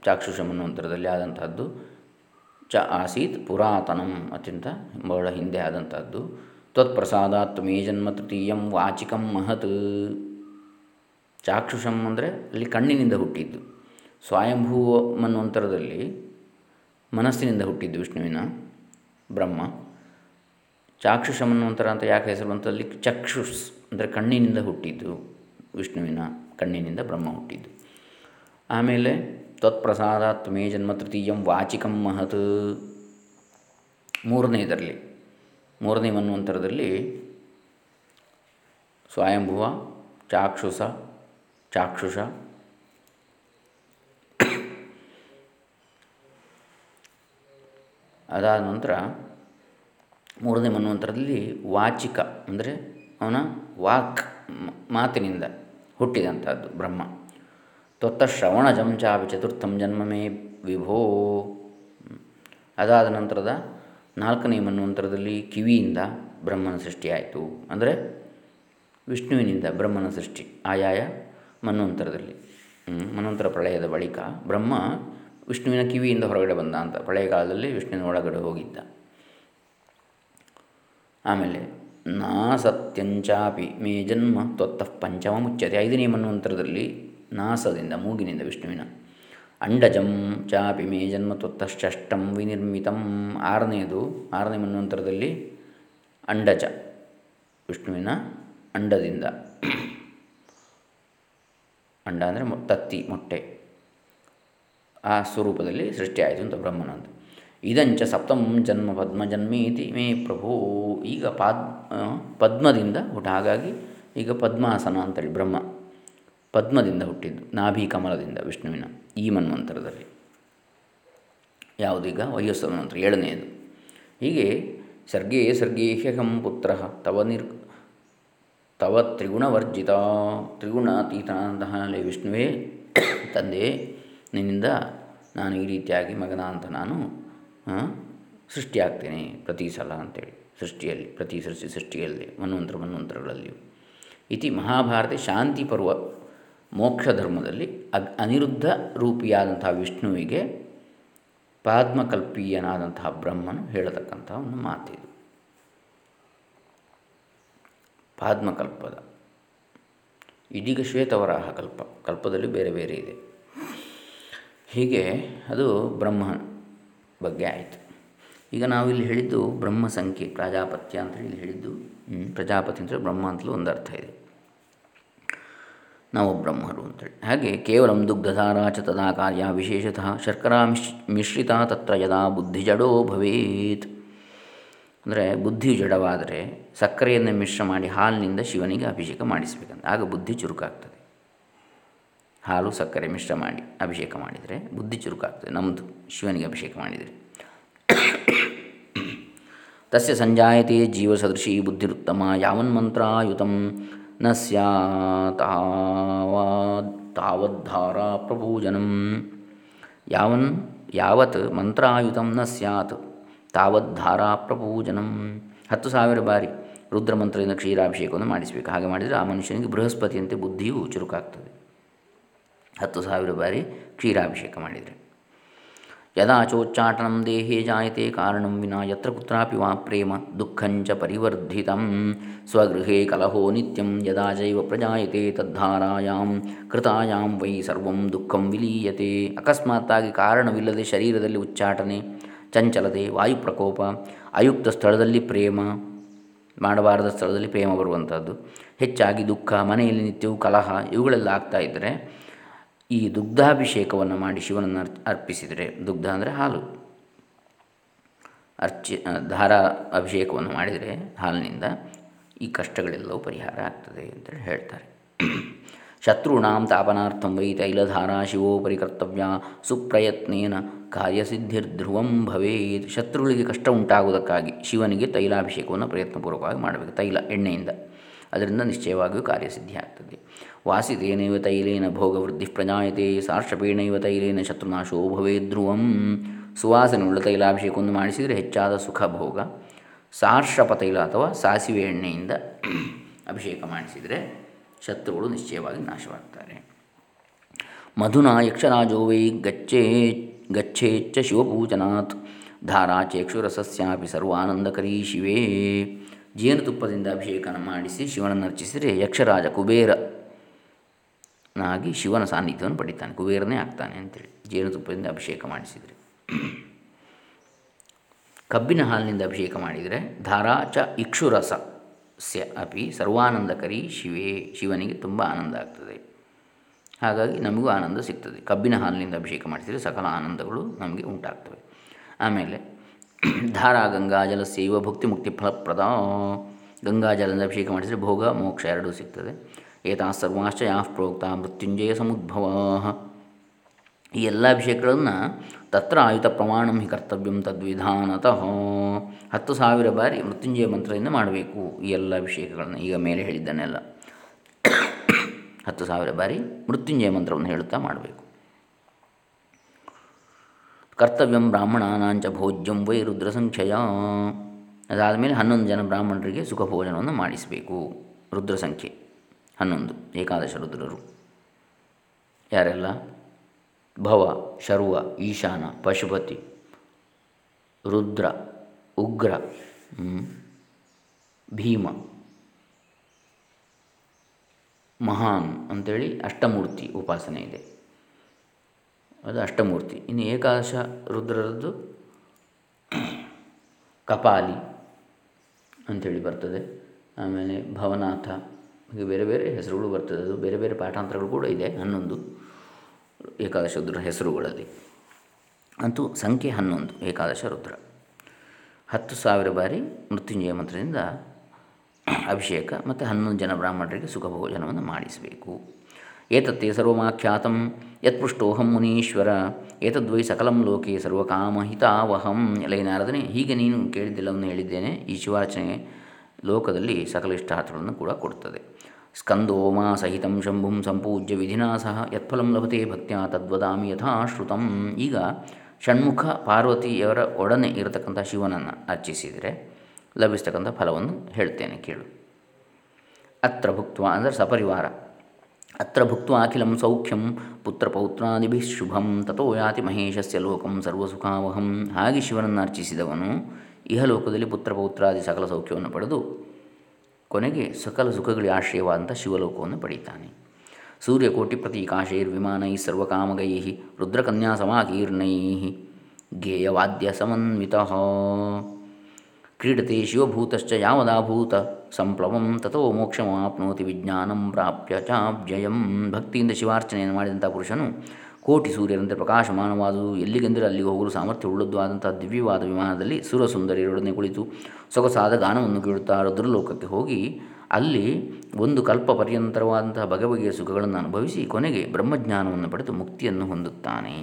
Speaker 1: ಚಾಕ್ಷುಷಂ ಅನ್ನುವಂಥರದಲ್ಲಿ ಆದಂತಹದ್ದು ಚ ಆಸೀತ್ ಪುರಾತನಂ ಅತ್ಯಂತ ಬಹಳ ಹಿಂದೆ ಆದಂಥದ್ದು ತ್ವತ್ಪ್ರಸಾದಾತ್ ಮೇ ಜನ್ಮ ತೃತೀಯಂ ವಾಚಿಕಂ ಮಹತ್. ಚಾಕ್ಷುಷಂ ಅಂದರೆ ಅಲ್ಲಿ ಕಣ್ಣಿನಿಂದ ಹುಟ್ಟಿದ್ದು. ಸ್ವಯಂಭೂ ಮನ್ವಂತರದಲ್ಲಿ ಮನಸ್ಸಿನಿಂದ ಹುಟ್ಟಿದ್ದು ವಿಷ್ಣುವಿನ ಬ್ರಹ್ಮ. ಚಾಕ್ಷುಷ ಅನ್ನುವಂಥರ ಅಂತ ಯಾಕೆ ಹೆಸರು ಅಂತಲ್ಲಿ ಚಕ್ಷುಷ್ ಅಂದರೆ ಕಣ್ಣಿನಿಂದ ಹುಟ್ಟಿದ್ದು ವಿಷ್ಣುವಿನ ಕಣ್ಣಿನಿಂದ ಬ್ರಹ್ಮ ಹುಟ್ಟಿದ್ದು. ಆಮೇಲೆ ತ್ವತ್ಪ್ರಸಾದಾತ್ ಮೇ ಜನ್ಮ ತೃತೀಯಂ ವಾಚಿಕಂ ಮಹತ್. ಮೂರನೇದರಲ್ಲಿ ಮೂರನೇ ಮನ್ವಂತರದಲ್ಲಿ ಸ್ವಯಂಭುವ ಚಾಕ್ಷುಷ ಚಾಕ್ಷುಷ ಅದಾದ ನಂತರ ಮೂರನೇ ಮನ್ವಂತರದಲ್ಲಿ ವಾಚಿಕ, ಅಂದರೆ ಅವನ ವಾಕ್ ಮಾತಿನಿಂದ ಹುಟ್ಟಿದಂಥದ್ದು ಬ್ರಹ್ಮ. ತ್ವತ್ತ ಶ್ರವಣ ಚಾಪಿ ಚತುರ್ಥಂ ಜನ್ಮಮೇ ವಿಭೋ. ಅದಾದ ನಂತರದ ನಾಲ್ಕನೇ ಮನ್ವಂತರದಲ್ಲಿ ಕಿವಿಯಿಂದ ಬ್ರಹ್ಮನ ಸೃಷ್ಟಿಯಾಯಿತು ಅಂದರೆ ವಿಷ್ಣುವಿನಿಂದ ಬ್ರಹ್ಮನ ಸೃಷ್ಟಿ, ಆಯಾಯ ಮನ್ವಂತರದಲ್ಲಿ. ಮನ್ವಂತರ ಪ್ರಳಯದ ಬಳಿಕ ಬ್ರಹ್ಮ ವಿಷ್ಣುವಿನ ಕಿವಿಯಿಂದ ಹೊರಗಡೆ ಬಂದ ಅಂತ. ಕಾಲದಲ್ಲಿ ವಿಷ್ಣುವಿನ ಒಳಗಡೆ ಹೋಗಿದ್ದ. ಆಮೇಲೆ, ನಾ ಸತ್ಯಂಚಾಪಿ ಮೇ ಜನ್ಮ ತ್ವತ್ತ ಪಂಚಮ ಮುಚ್ಚತೆ ಐದನೇ ಮನ್ವಂತರದಲ್ಲಿ ನಾಸದಿಂದ ಮೂಗಿನಿಂದ ವಿಷ್ಣುವಿನ ಅಂಡಜಂ ಚಾಪಿ ಮೇ ಜನ್ಮ ತ್ವತ್ತಶ್ಚಷ್ಟಂ ವಿನಿರ್ಮಿತಂ. ಆರನೆಯದು, ಆರನೇ ಮನ್ವಂತರದಲ್ಲಿ ಅಂಡಜ, ವಿಷ್ಣುವಿನ ಅಂಡದಿಂದ. ಅಂಡ ಅಂದರೆ ತತ್ತಿ, ಮೊಟ್ಟೆ. ಆ ಸ್ವರೂಪದಲ್ಲಿ ಸೃಷ್ಟಿಯಾಯಿತು ಅಂತ ಬ್ರಹ್ಮನಂತ. ಇದಂಚ ಸಪ್ತಮ ಜನ್ಮ ಪದ್ಮಜನ್ಮೇತಿ ಮೇ ಪ್ರಭು. ಈಗ ಪಾದ್ ಪದ್ಮದಿಂದ ಹುಟ್ಟ ಹಾಗಾಗಿ ಈಗ ಪದ್ಮಾಸನ ಅಂತೇಳಿ ಬ್ರಹ್ಮ. ಪದ್ಮದಿಂದ ಹುಟ್ಟಿದ್ದು, ನಾಭಿ ಕಮಲದಿಂದ ವಿಷ್ಣುವಿನ ಈ ಮನ್ವಂತರದಲ್ಲಿ. ಯಾವುದೀಗ? ವಯಸ್ಸು ಮಂತ್ರ, ಏಳನೆಯದು. ಹೀಗೆ, ಸರ್ಗೇ ಸರ್ಗೇ ಹ್ಯಹಂ ಪುತ್ರ ತವ ನಿರ್ ತವ ತ್ರಿಗುಣವರ್ಜಿತ ತ್ರಿಗುಣಾತೀತನಾದಂತಹ ವಿಷ್ಣುವೇ ತಂದೆ ನಿನ್ನಿಂದ ನಾನು ಈ ರೀತಿಯಾಗಿ ಮಗನ ಅಂತ ನಾನು ಸೃಷ್ಟಿಯಾಗ್ತೇನೆ ಪ್ರತಿ ಸಲ ಅಂತೇಳಿ. ಸೃಷ್ಟಿಯಲ್ಲಿ, ಪ್ರತಿ ಸೃಷ್ಟಿ ಸೃಷ್ಟಿಯಲ್ಲಿ, ಮನ್ವಂತರ ಮನ್ವಂತರಗಳಲ್ಲಿಯೂ. ಇತಿ ಮಹಾಭಾರತ ಶಾಂತಿ ಪರ್ವ ಮೋಕ್ಷ ಧರ್ಮದಲ್ಲಿ ಅಗ್, ಅನಿರುದ್ಧ ರೂಪಿಯಾದಂಥ ವಿಷ್ಣುವಿಗೆ ಪಾದ್ಮಕಲ್ಪೀಯನಾದಂತಹ ಬ್ರಹ್ಮನು ಹೇಳತಕ್ಕಂತಹ ಒಂದು ಮಾತಿದು. ಪಾದ್ಮಕಲ್ಪದ, ಇದೀಗ ಶ್ವೇತವರಾಹ ಕಲ್ಪ, ಕಲ್ಪದಲ್ಲಿ ಬೇರೆ ಬೇರೆ ಇದೆ. ಹೀಗೆ ಅದು ಬ್ರಹ್ಮ ಬಗ್ಗೆ ಆಯಿತು. ಈಗ ನಾವಿಲ್ಲಿ ಹೇಳಿದ್ದು ಬ್ರಹ್ಮ ಸಂಖ್ಯೆ ಪ್ರಜಾಪತ್ಯ ಅಂತ ಇಲ್ಲಿ ಹೇಳಿದ್ದು ಪ್ರಜಾಪತಿ ಅಂತೇಳಿ ಬ್ರಹ್ಮ ಅಂತಲೂ ಒಂದು ಅರ್ಥ ಇದೆ. ನಾವು ಬ್ರಹ್ಮರು ಅಂತೇಳಿ ಹಾಗೆ ಕೇವಲ ದುಗ್ಧಧಾರಾ ಚ ತದಾ ಕಾರ್ಯ ವಿಶೇಷತಃ ಶರ್ಕರಾ ಮಿಶ್, ಮಿಶ್ರಿತ ತತ್ರ ಯದಾ ಬುದ್ಧಿ ಜಡೋ ಭವೇತ್. ಅಂದರೆ ಬುದ್ಧಿ ಜಡವಾದರೆ ಸಕ್ಕರೆಯನ್ನು ಮಿಶ್ರ ಮಾಡಿ ಹಾಲಿನಿಂದ ಶಿವನಿಗೆ ಅಭಿಷೇಕ ಮಾಡಿಸಬೇಕಂತ. ಆಗ ಬುದ್ಧಿ ಚುರುಕಾಗ್ತದೆ. ಹಾಲು, ಸಕ್ಕರೆ ಮಿಶ್ರ ಮಾಡಿ ಅಭಿಷೇಕ ಮಾಡಿದರೆ ಬುದ್ಧಿ ಚುರುಕಾಗ್ತದೆ. ನಮ್ಮದು ಶಿವನಿಗೆ ಅಭಿಷೇಕ ಮಾಡಿದರೆ. ತಸ್ಯ ಸಂಜಾಯತೆ ಜೀವಸದೃಶಿ ಬುದ್ಧಿರುತ್ತಮ ಯಾವನ್ಮಂತ್ರಾಯುತಂ ನ ಸ್ಯಾತಾವಧಾರಾ ಪ್ರಭೋಜನಂ. ಯಾವನ್, ಯಾವತ್ ಮಂತ್ರಾಯುತಂ ನ ಸ್ಯಾತ್ ತಾವದ್ಧಾರ ಪ್ರಭೂಜನಂ. ಹತ್ತು ಸಾವಿರ ಬಾರಿ ರುದ್ರಮಂತ್ರದಿಂದ ಕ್ಷೀರಾಭಿಷೇಕವನ್ನು ಮಾಡಿಸಬೇಕು. ಹಾಗೆ ಮಾಡಿದರೆ ಆ ಮನುಷ್ಯನಿಗೆ ಬೃಹಸ್ಪತಿಯಂತೆ ಬುದ್ಧಿಯು ಚುರುಕಾಗ್ತದೆ. ಹತ್ತು ಸಾವಿರ ಬಾರಿ ಕ್ಷೀರಾಭಿಷೇಕ ಮಾಡಿದರೆ. ಯದಾ ಚೋಚ್ಚಾಟನಂ ದೇಹೇ ಜಾಯತೆ ಕಾರಣಂ ವಿನಾ ಯತ್ರ ಕುತ್ರಾಪಿ ವಾ ಪ್ರೇಮ ದುಃಖಂಚ ಪರಿವರ್ಧಿತಂ. ಸ್ವಗೃಹೇ ಕಲಹೋ ನಿತ್ಯಂ ಯದಾ ಜೈವ ಪ್ರಜಾಯತೆ ತದ್ಧಾರಾಯಾಂ ಕೃತಾಯಾಂ ವೈ ಸರ್ವಂ ದುಃಖಂ ವಿಲೀಯತೆ. ಅಕಸ್ಮಾತ್ತಾಗಿ ಕಾರಣವಿಲ್ಲದೆ ಶರೀರದಲ್ಲಿ ಉಚ್ಚಾಟನೆ, ಚಂಚಲತೆ ವಾಯುಪ್ರಕೋಪ ಅಯುಕ್ತ ಸ್ಥಳದಲ್ಲಿ ಪ್ರೇಮ, ಮಾಡಬಾರದ ಸ್ಥಳದಲ್ಲಿ ಪ್ರೇಮ ಬರುವಂಥದ್ದು ಹೆಚ್ಚಾಗಿ ದುಃಖ, ಮನೆಯಲ್ಲಿ ನಿತ್ಯವು ಕಲಹ, ಇವುಗಳೆಲ್ಲ ಆಗ್ತಾ ಇದ್ದರೆ ಈ ದುಗ್ಧಾಭಿಷೇಕವನ್ನು ಮಾಡಿ ಶಿವನನ್ನು ಅರ್ಪಿಸಿದರೆ ದುಗ್ಧ ಅಂದರೆ ಹಾಲು. ಅರ್ಚಿ ಧಾರಾ ಅಭಿಷೇಕವನ್ನು ಮಾಡಿದರೆ ಹಾಲಿನಿಂದ ಈ ಕಷ್ಟಗಳೆಲ್ಲವೂ ಪರಿಹಾರ ಆಗ್ತದೆ ಅಂತೇಳಿ ಹೇಳ್ತಾರೆ. ಶತ್ರುಣಾಂ ತಾಪನಾರ್ಥಂ ವೈ ತೈಲಧಾರಾ ಶಿವೋಪರಿ ಕರ್ತವ್ಯ ಸುಪ್ರಯತ್ನೇನ ಕಾರ್ಯಸಿದ್ಧಿರ್ಧ್ರುವಂ ಭವೇತ್. ಶತ್ರುಗಳಿಗೆ ಕಷ್ಟ ಉಂಟಾಗುವುದಕ್ಕಾಗಿ ಶಿವನಿಗೆ ತೈಲಾಭಿಷೇಕವನ್ನು ಪ್ರಯತ್ನಪೂರ್ವಕವಾಗಿ ಮಾಡಬೇಕು. ತೈಲ, ಎಣ್ಣೆಯಿಂದ. ಅದರಿಂದ ನಿಶ್ಚಯವಾಗಿಯೂ ಕಾರ್ಯಸಿದ್ಧಿ ಆಗ್ತದೆ. ವಾಸಿತೇನೈವ ತೈಲೇನ ಭೋಗವೃದ್ಧಿ ಪ್ರಜಾಯತೆ, ಸಾರ್ಷಪೇಣೈವ ತೈಲೇನ ಶತ್ರುನಾಶೋ ಭವೇ ಧ್ರುವಂ. ಸುವಾಸನೆಯುಳ್ಳ ತೈಲಾಭಿಷೇಕವನ್ನು ಮಾಡಿಸಿದರೆ ಹೆಚ್ಚಾದ ಸುಖ ಭೋಗ ಸಾರ್ಷಪ ತೈಲ ಅಥವಾ ಸಾಸಿವೆ ಎಣ್ಣೆಯಿಂದ ಅಭಿಷೇಕ ಮಾಡಿಸಿದರೆ ಶತ್ರುಗಳು ನಿಶ್ಚಯವಾಗಿ ನಾಶವಾಗ್ತಾರೆ. ಮಧುನಾ ಯಕ್ಷರಾಜೋ ವೈ ಗಚ್ಚೇ, ಗಚ್ಚೇಚ್ಚ ಶಿವಪೂಜನಾತ್ ಧಾರಾಚೇಕ್ಷುರಸಸ್ಯಾಪಿ ಸರ್ವಾನಂದಕರೀ ಶಿವೇ. ಜೇನುತುಪ್ಪದಿಂದ ಅಭಿಷೇಕ ಮಾಡಿಸಿ ಶಿವನನ್ನು ಅರ್ಚಿಸಿದರೆ ಯಕ್ಷರಾಜ ಕುಬೇರ ನಾಗಿ ಶಿವನ ಸಾನ್ನಿಧ್ಯವನ್ನು ಪಡಿತಾನೆ. ಕುಬೇರನೇ ಆಗ್ತಾನೆ ಅಂತೇಳಿ ಜೇನುತುಪ್ಪದಿಂದ ಅಭಿಷೇಕ ಮಾಡಿಸಿದರೆ. ಕಬ್ಬಿನ ಹಾಲಿನಿಂದ ಅಭಿಷೇಕ ಮಾಡಿದರೆ ಧಾರಾಚ ಇಕ್ಷುರಸ ಸ್ಯ ಅಪಿ ಸರ್ವಾನಂದಕರಿ ಶಿವೇ, ಶಿವನಿಗೆ ತುಂಬ ಆನಂದ ಆಗ್ತದೆ. ಹಾಗಾಗಿ ನಮಗೂ ಆನಂದ ಸಿಗ್ತದೆ. ಕಬ್ಬಿನ ಹಾಲಿನಿಂದ ಅಭಿಷೇಕ ಮಾಡಿಸಿದರೆ ಸಕಲ ಆನಂದಗಳು ನಮಗೆ ಉಂಟಾಗ್ತವೆ. ಆಮೇಲೆ ಧಾರಾ ಗಂಗಾಜಲ ಸೇವ ಭಕ್ತಿ ಮುಕ್ತಿ ಫಲಪ್ರದ. ಗಂಗಾಜಲದಿಂದ ಅಭಿಷೇಕ ಮಾಡಿದರೆ ಭೋಗ ಮೋಕ್ಷ ಎರಡೂ ಸಿಗ್ತದೆ. ಏತಾ ಸರ್ವಾಶ್ಚ ಯಾ ಪ್ರೋಕ್ತ ಮೃತ್ಯುಂಜಯ ಸಮುದ್ಭವ. ಈ ಎಲ್ಲ ಅಭಿಷೇಕಗಳನ್ನು ತತ್ರ ಆಯುತ ಪ್ರಮಾಣಂ ಹಿ ಕರ್ತವ್ಯಂ ತದ್ವಿಧಾನತಃ. ಹತ್ತು ಸಾವಿರ ಬಾರಿ ಮೃತ್ಯುಂಜಯ ಮಂತ್ರದಿಂದ ಮಾಡಬೇಕು ಈ ಎಲ್ಲ ಅಭಿಷೇಕಗಳನ್ನು. ಈಗ ಮೇಲೆ ಹೇಳಿದ್ದನ್ನೆಲ್ಲ. ಹತ್ತು ಸಾವಿರ ಬಾರಿ ಮೃತ್ಯುಂಜಯ ಮಂತ್ರವನ್ನು ಹೇಳುತ್ತಾ ಮಾಡಬೇಕು. ಕರ್ತವ್ಯಂ ಬ್ರಾಹ್ಮಣಾನಾಂಚ ಭೋಜ್ಯಂ ವೈ ರುದ್ರ ಸಂಖ್ಯೆಯ ಅದಾದಮೇಲೆ ಹನ್ನೊಂದು ಜನ ಬ್ರಾಹ್ಮಣರಿಗೆ ಸುಖ ಭೋಜನವನ್ನು ಮಾಡಿಸಬೇಕು. ರುದ್ರ ಸಂಖ್ಯೆ ಹನ್ನೊಂದು, ಏಕಾದಶ ರುದ್ರರು. ಯಾರೆಲ್ಲ? ಭವ, ಶರ್ವ, ಈಶಾನ, ಪಶುಪತಿ, ರುದ್ರ, ಉಗ್ರ ಭೀಮ, ಮಹಾನ್ ಅಂಥೇಳಿ ಅಷ್ಟಮೂರ್ತಿ ಉಪಾಸನೆ ಇದೆ. ಅದು ಅಷ್ಟಮೂರ್ತಿ. ಇನ್ನು ಏಕಾದಶ ರುದ್ರರದ್ದು ಕಪಾಲಿ ಅಂಥೇಳಿ ಬರ್ತದೆ. ಆಮೇಲೆ ಭವನಾಥ, ಹೀಗೆ ಬೇರೆ ಬೇರೆ ಹೆಸರುಗಳು ಬರ್ತದೆ. ಅದು ಬೇರೆ ಬೇರೆ ಪಾಠಾಂತರಗಳು ಕೂಡ ಇದೆ ಹನ್ನೊಂದು ಏಕಾದಶ ರುದ್ರ ಹೆಸರುಗಳಲ್ಲಿ. ಅಂತೂ ಸಂಖ್ಯೆ ಹನ್ನೊಂದು ಏಕಾದಶ ರುದ್ರ. ಹತ್ತು ಸಾವಿರ ಬಾರಿ ಮೃತ್ಯುಂಜಯ ಮಂತ್ರದಿಂದ ಅಭಿಷೇಕ ಮತ್ತು ಹನ್ನೊಂದು ಜನ ಬ್ರಾಹ್ಮಣರಿಗೆ ಸುಖ ಭೋಜನವನ್ನು ಮಾಡಿಸಬೇಕು. ಏತತ್ತೇ ಸರ್ವಮಾಖ್ಯಾತಂ ಯತ್ಪೃಷ್ಟೋಹಂ ಮುನೀಶ್ವರ ಏತದ್ವೈ ಸಕಲಂ ಲೋಕೆ ಸರ್ವಕಾಮಹಿತಾವಹಂ ಎಲೆಯನಾರದನೆ ಹೀಗೆ ನೀನು ಕೇಳಿದ್ದೆಲ್ಲವನ್ನು ಹೇಳಿದ್ದೇನೆ, ಈ ಶಿವಾರ್ಚನೆ ಲೋಕದಲ್ಲಿ ಸಕಲ ಇಷ್ಟಾರ್ಥಗಳನ್ನು ಕೂಡ ಕೊಡುತ್ತದೆ ಸ್ಕಂದೋಮಾ ಸಹಿತಂ ಶಂಭುಂ ಸಂಪೂಜ್ಯ ವಿಧಿನಾ ಸಹ, ಯತ್ಫಲಂ ಲಭತೆ ಭಕ್ತ್ಯಾ ತದ್ವದಾಮಿ ಯಥಾಶ್ರುತಂ ಈಗ ಷಣ್ಮುಖ ಪಾರ್ವತಿಯವರ ಒಡನೆ ಇರತಕ್ಕಂಥ ಶಿವನನ್ನು ಅರ್ಚಿಸಿದರೆ ಲಭಿಸ್ತಕ್ಕಂಥ ಫಲವನ್ನು ಹೇಳ್ತೇನೆ ಕೇಳು. ಅತ್ರ ಭುಕ್ತ ಅಂದರೆ ಸಪರಿವಾರ. ಅತ್ರ ಭುಕ್ತ ಅಖಿಲಂ ಸೌಖ್ಯಂ ಪುತ್ರ ಪೌತ್ರಾದಿಭಿ ಶುಭಂ ತಥೋ ಯಾತಿ ಮಹೇಶಸ್ಯ ಲೋಕಂ ಸರ್ವಸುಖಾವಹಂ ಹಾಗೆ ಶಿವನನ್ನು ಅರ್ಚಿಸಿದವನು ಇಹಲೋಕದಲ್ಲಿ ಪುತ್ರ ಪೌತ್ರಾದಿ ಸಕಲ ಸೌಖ್ಯವನ್ನು ಪಡೆದು ಕೊನೆಗೆ ಸಕಲ ಸುಖಗಳಿಗೆ ಆಶ್ರಯವಾದಂಥ ಶಿವಲೋಕವನ್ನು ಪಡೀತಾನೆ ಸೂರ್ಯಕೋಟಿ ಪ್ರತೀಕಾಶೈರ್ವಿಮಾನೈ ಸರ್ವಕಾಮಗೈ, ರುದ್ರಕನ್ಯಾ ಸಮಾಕೀರ್ಣೈ, ಗೇಯವಾದ್ಯ ಸಮನ್ವಿತ। ಕ್ರೀಡತೆ ಶಿವಭೂತಶ್ಚ ಯಾವದಾಭೂತ। ಸಂಪ್ಲವಂ ತಥೋ ಮೋಕ್ಷಮಾಪ್ನೋತಿ ವಿಜ್ಞಾನಂ ಪ್ರಾಪ್ಯ ಚಾಬ್ಜಯಂ. ಭಕ್ತಿಯಿಂದ ಶಿವಾರ್ಚನೆಯನ್ನು ಮಾಡಿದಂಥ ಪುರುಷನು ಕೋಟಿ ಸೂರ್ಯರಂತೆ ಪ್ರಕಾಶಮಾನವಾದು. ಎಲ್ಲಿಗೆಂದರೆ ಅಲ್ಲಿಗೆ ಹೋಗಲು ಸಾಮರ್ಥ್ಯ ಉಳ್ಳದ್ದು ಆದಂಥ ದಿವ್ಯವಾದ ವಿಮಾನದಲ್ಲಿ ಸುರಸುಂದರಿಯರೊಡನೆ ಕುಳಿತು ಸೊಗಸಾದ ಗಾನವನ್ನು ಕೇಳುತ್ತಾ ರುದ್ರಲೋಕಕ್ಕೆ ಹೋಗಿ ಅಲ್ಲಿ ಒಂದು ಕಲ್ಪ ಪರ್ಯಂತರವಾದಂತಹ ಬಗೆ ಬಗೆಯ ಸುಖಗಳನ್ನು ಅನುಭವಿಸಿ ಕೊನೆಗೆ ಬ್ರಹ್ಮಜ್ಞಾನವನ್ನು ಪಡೆದು ಮುಕ್ತಿಯನ್ನು ಹೊಂದುತ್ತಾನೆ.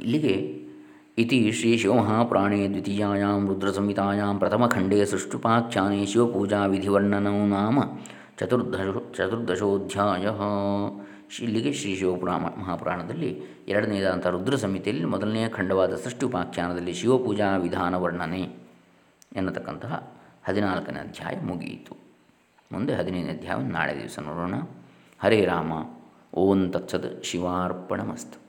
Speaker 1: ಇಲ್ಲಿಗೆ ಇತಿ ಶ್ರೀ ಶಿವಮಹಾಪ್ರಾಣೇ ದ್ವಿತೀಯಾಂ ರುದ್ರಸಂಹಿತಾಯಾಂ ಪ್ರಥಮಖಂಡೇ ಸೃಷ್ಟುಪಾಖ್ಯಾನೆ ಶಿವಪೂಜಾ ವಿಧಿವರ್ಣನೋ ನಾಮ ಚತುರ್ದಶ ಚತುರ್ದಶೋಧ್ಯಾಯ ಇಲ್ಲಿಗೆ ಶ್ರೀ ಶಿವಪುರಾಣ ಮಹಾಪುರಾಣದಲ್ಲಿ ಎರಡನೇದಾದಂಥ ರುದ್ರ ಸಮಿತಿಯಲ್ಲಿ ಮೊದಲನೆಯ ಖಂಡವಾದ ಸೃಷ್ಟಿ ಶಿವಪೂಜಾ ವಿಧಾನ ವರ್ಣನೆ ಎನ್ನತಕ್ಕಂತಹ ಹದಿನಾಲ್ಕನೇ ಅಧ್ಯಾಯ ಮುಗಿಯಿತು. ಮುಂದೆ ಹದಿನೈದನೇ ಅಧ್ಯಾಯವನ್ನು ನಾಳೆ ದಿವಸ ನೋಡೋಣ. ಹರೇ ರಾಮ, ಓಂ ತತ್ಸದ್ ಶಿವಾರ್ಪಣಮಸ್ತು.